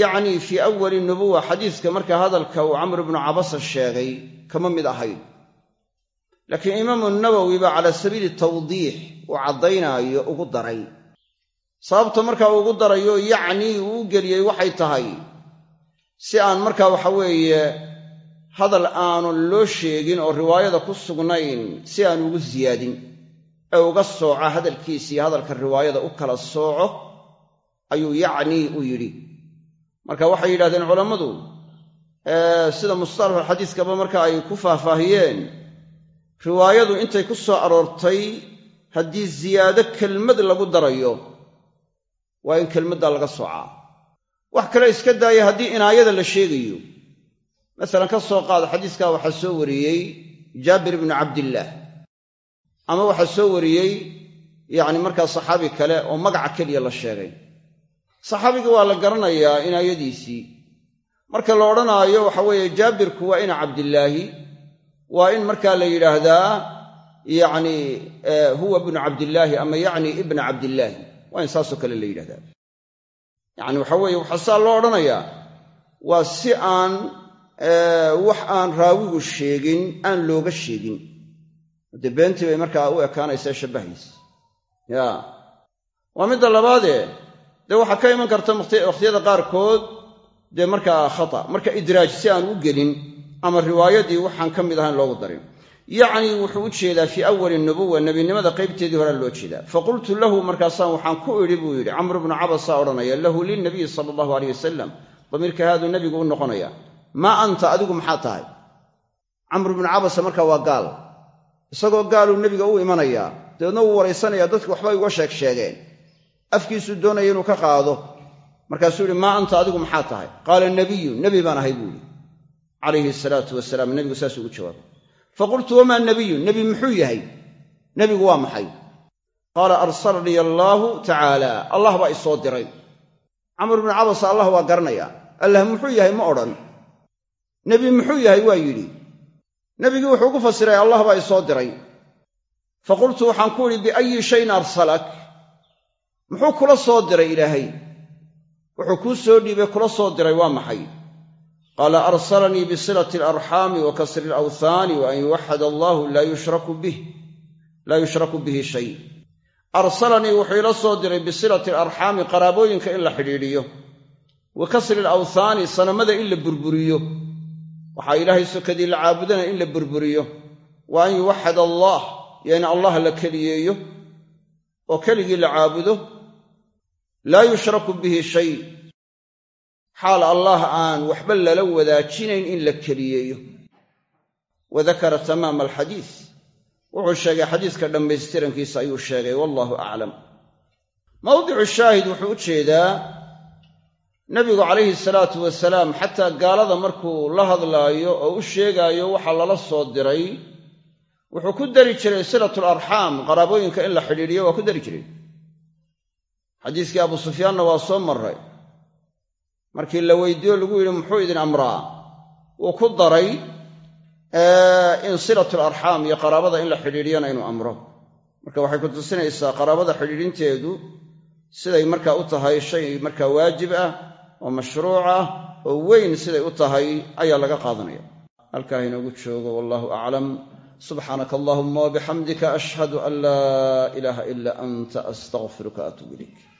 Yacnii fii awali nubuwa xadiiska marka hadalka uu camr ibnu cabasa sheegay kama mid ahayn laakiin imaamu nawowi baa calaa sabiili tawdiix uu caddaynaayo ugu daray. Sababta markaa ugu darayo yacnii uu u geliyey waxay tahay si aan markaa waxa weeye hadal aanu loo sheegin oo riwaayada ku sugnayn si aan ugu siyaadin ee uga sooca hadalkiisii hadalka riwaayada u kala sooco ayuu yacnii u yidhi. Marka waxay yidhahdeen culammadu sida mustalaxul xadiiskaba marka ay ku faahfaahiyeen riwaayadu intay ku soo aroortay haddii ziyaado kelmad lagu darayo waa in kelmaddaa laga soocaa. Wax kale iska daaya haddii inaayada la sheegayo. Masalan ka soo qaada xadiiskaa waxaa soo wariyey jaabir ibnu cabdillaah ama waxaa soo wariyey yacni markaa saxaabi kale oo magaca keliya la sheegay. Saxaabigii waa la garanayaa inaayadiisii. Marka la odhanaayo waxa weeye jaabirku waa ina cabdillaahi waa in markaa la yidhaahdaa yacni huwa bnu cabdillaahi ama yacni ibna cabdillaahi. Waa in saasoo kale la yidhahdaa yacni waxa weeye waxaa saa loo odhanayaa waa si aan wax aan raawigu sheegin aan looga sheegin. Dee beentii bay markaa u ekaanaysaa shabbahaysa ya waa midda labaadee dee waxaa ka iman karta wakhtiyada qaarkood dee markaa khata marka idraaj si aan u gelin ama riwaayadii waxaan ka mid ahayn loogu darin. Yacnii wuxuu u jeedaa fii awali nubuwa nebinimada qaybteedii horea loo jeedaa. Faqultu lahu markaasaan waxaan ku idhi buu yidhi camr bnu cabasaa odhanaya lahu lilnabiyi sala allahu aleyh wasalam damiirka haaduu nebigu u noqonaya maa anta adigu maxaa tahay? Camr bnu cabasa markaa waa gaal. Isagoo gaaluu nebiga u imanayaa dabeedna wuu waraysanayaa dadki waxbay uga sheeg sheegeen. Afkiisuu doonaya inuu ka qaado. Markaasuu yihi maa anta adigu maxaa tahay? Qaala nebiyu nebi baan ahay buu yidhi calayhi salaatu wasalaam nebigu saasuu ugu jawaabay faqultu wamaa nebiyun nebi muxuu yahay. Nebigu waa maxay? Qaala arsalanii allaahu tacaala. Allah baa isoo diray. Camr bnu cabasa allah waa garanaya allah muxuu yahay? Ma odhan. Nebi muxuu yahay? Waa yidhi. Nebigii wuxuu ku fasiray allah baa isoo diray. Faqultu waxaan ku idhi biayi shayin arsalak? Muxuu kula soo diray ilaahay? Wuxuu kuu soo dhiibay kula soo diray waa maxay qaala arsalanii bisilati alarxaami wa kasri alawthaani wa an yuwaxad allahu laa yushraku bihi shay arsalanii wuxuu ila soo diray bisilati alarxaami qaraabooyinka in la xidhiidhiyo wa kasri alawthaani sanamada in la burburiyo waxaa ilaahay sokadii la caabudana in la burburiyo wa an yuwaxad allah in allah la keliyeeyo oo keligii la caabudo laa yushraku bihi shay xaal allah aan waxba lala wadaajinayn in la keliyeeyo. Wa dakara tamaama alxadiis. Wuxuu sheegay xadiiska dhammaystirankiisa ayuu sheegay wallahu aclam. Mawdicu shaahid wuxuu u jeedaa nebigu calayhi salaatu wasalaam xataa gaalada markuu la hadlaayo oo u sheegaayo waxa lala soo diray wuxuu ku dari jiray silatul arxaam qaraabooyinka in la xidhiidhiyo waa ku dari jiray. Xadiiskii abu sufyaanna waa soo marray markii la weydiiyo lagu yidhi muxuu idin amraa? Wuu ku daray in arxaam iyo qaraabada in la xidhiidhiyana inuu amro. Marka waxay ku tusinaysaa qaraabada xidhiidhinteedu siday markaa u tahay shay markaa waajib ah oo mashruuc ah oo weyn siday u tahay ayaa laga qaadanaya. Halkaa inoogu joogo wallahu aclam. Subxaanaka allahuma wabixamdika ashhadu an laa ilaaha ila anta astaqfiruka atuub ilayk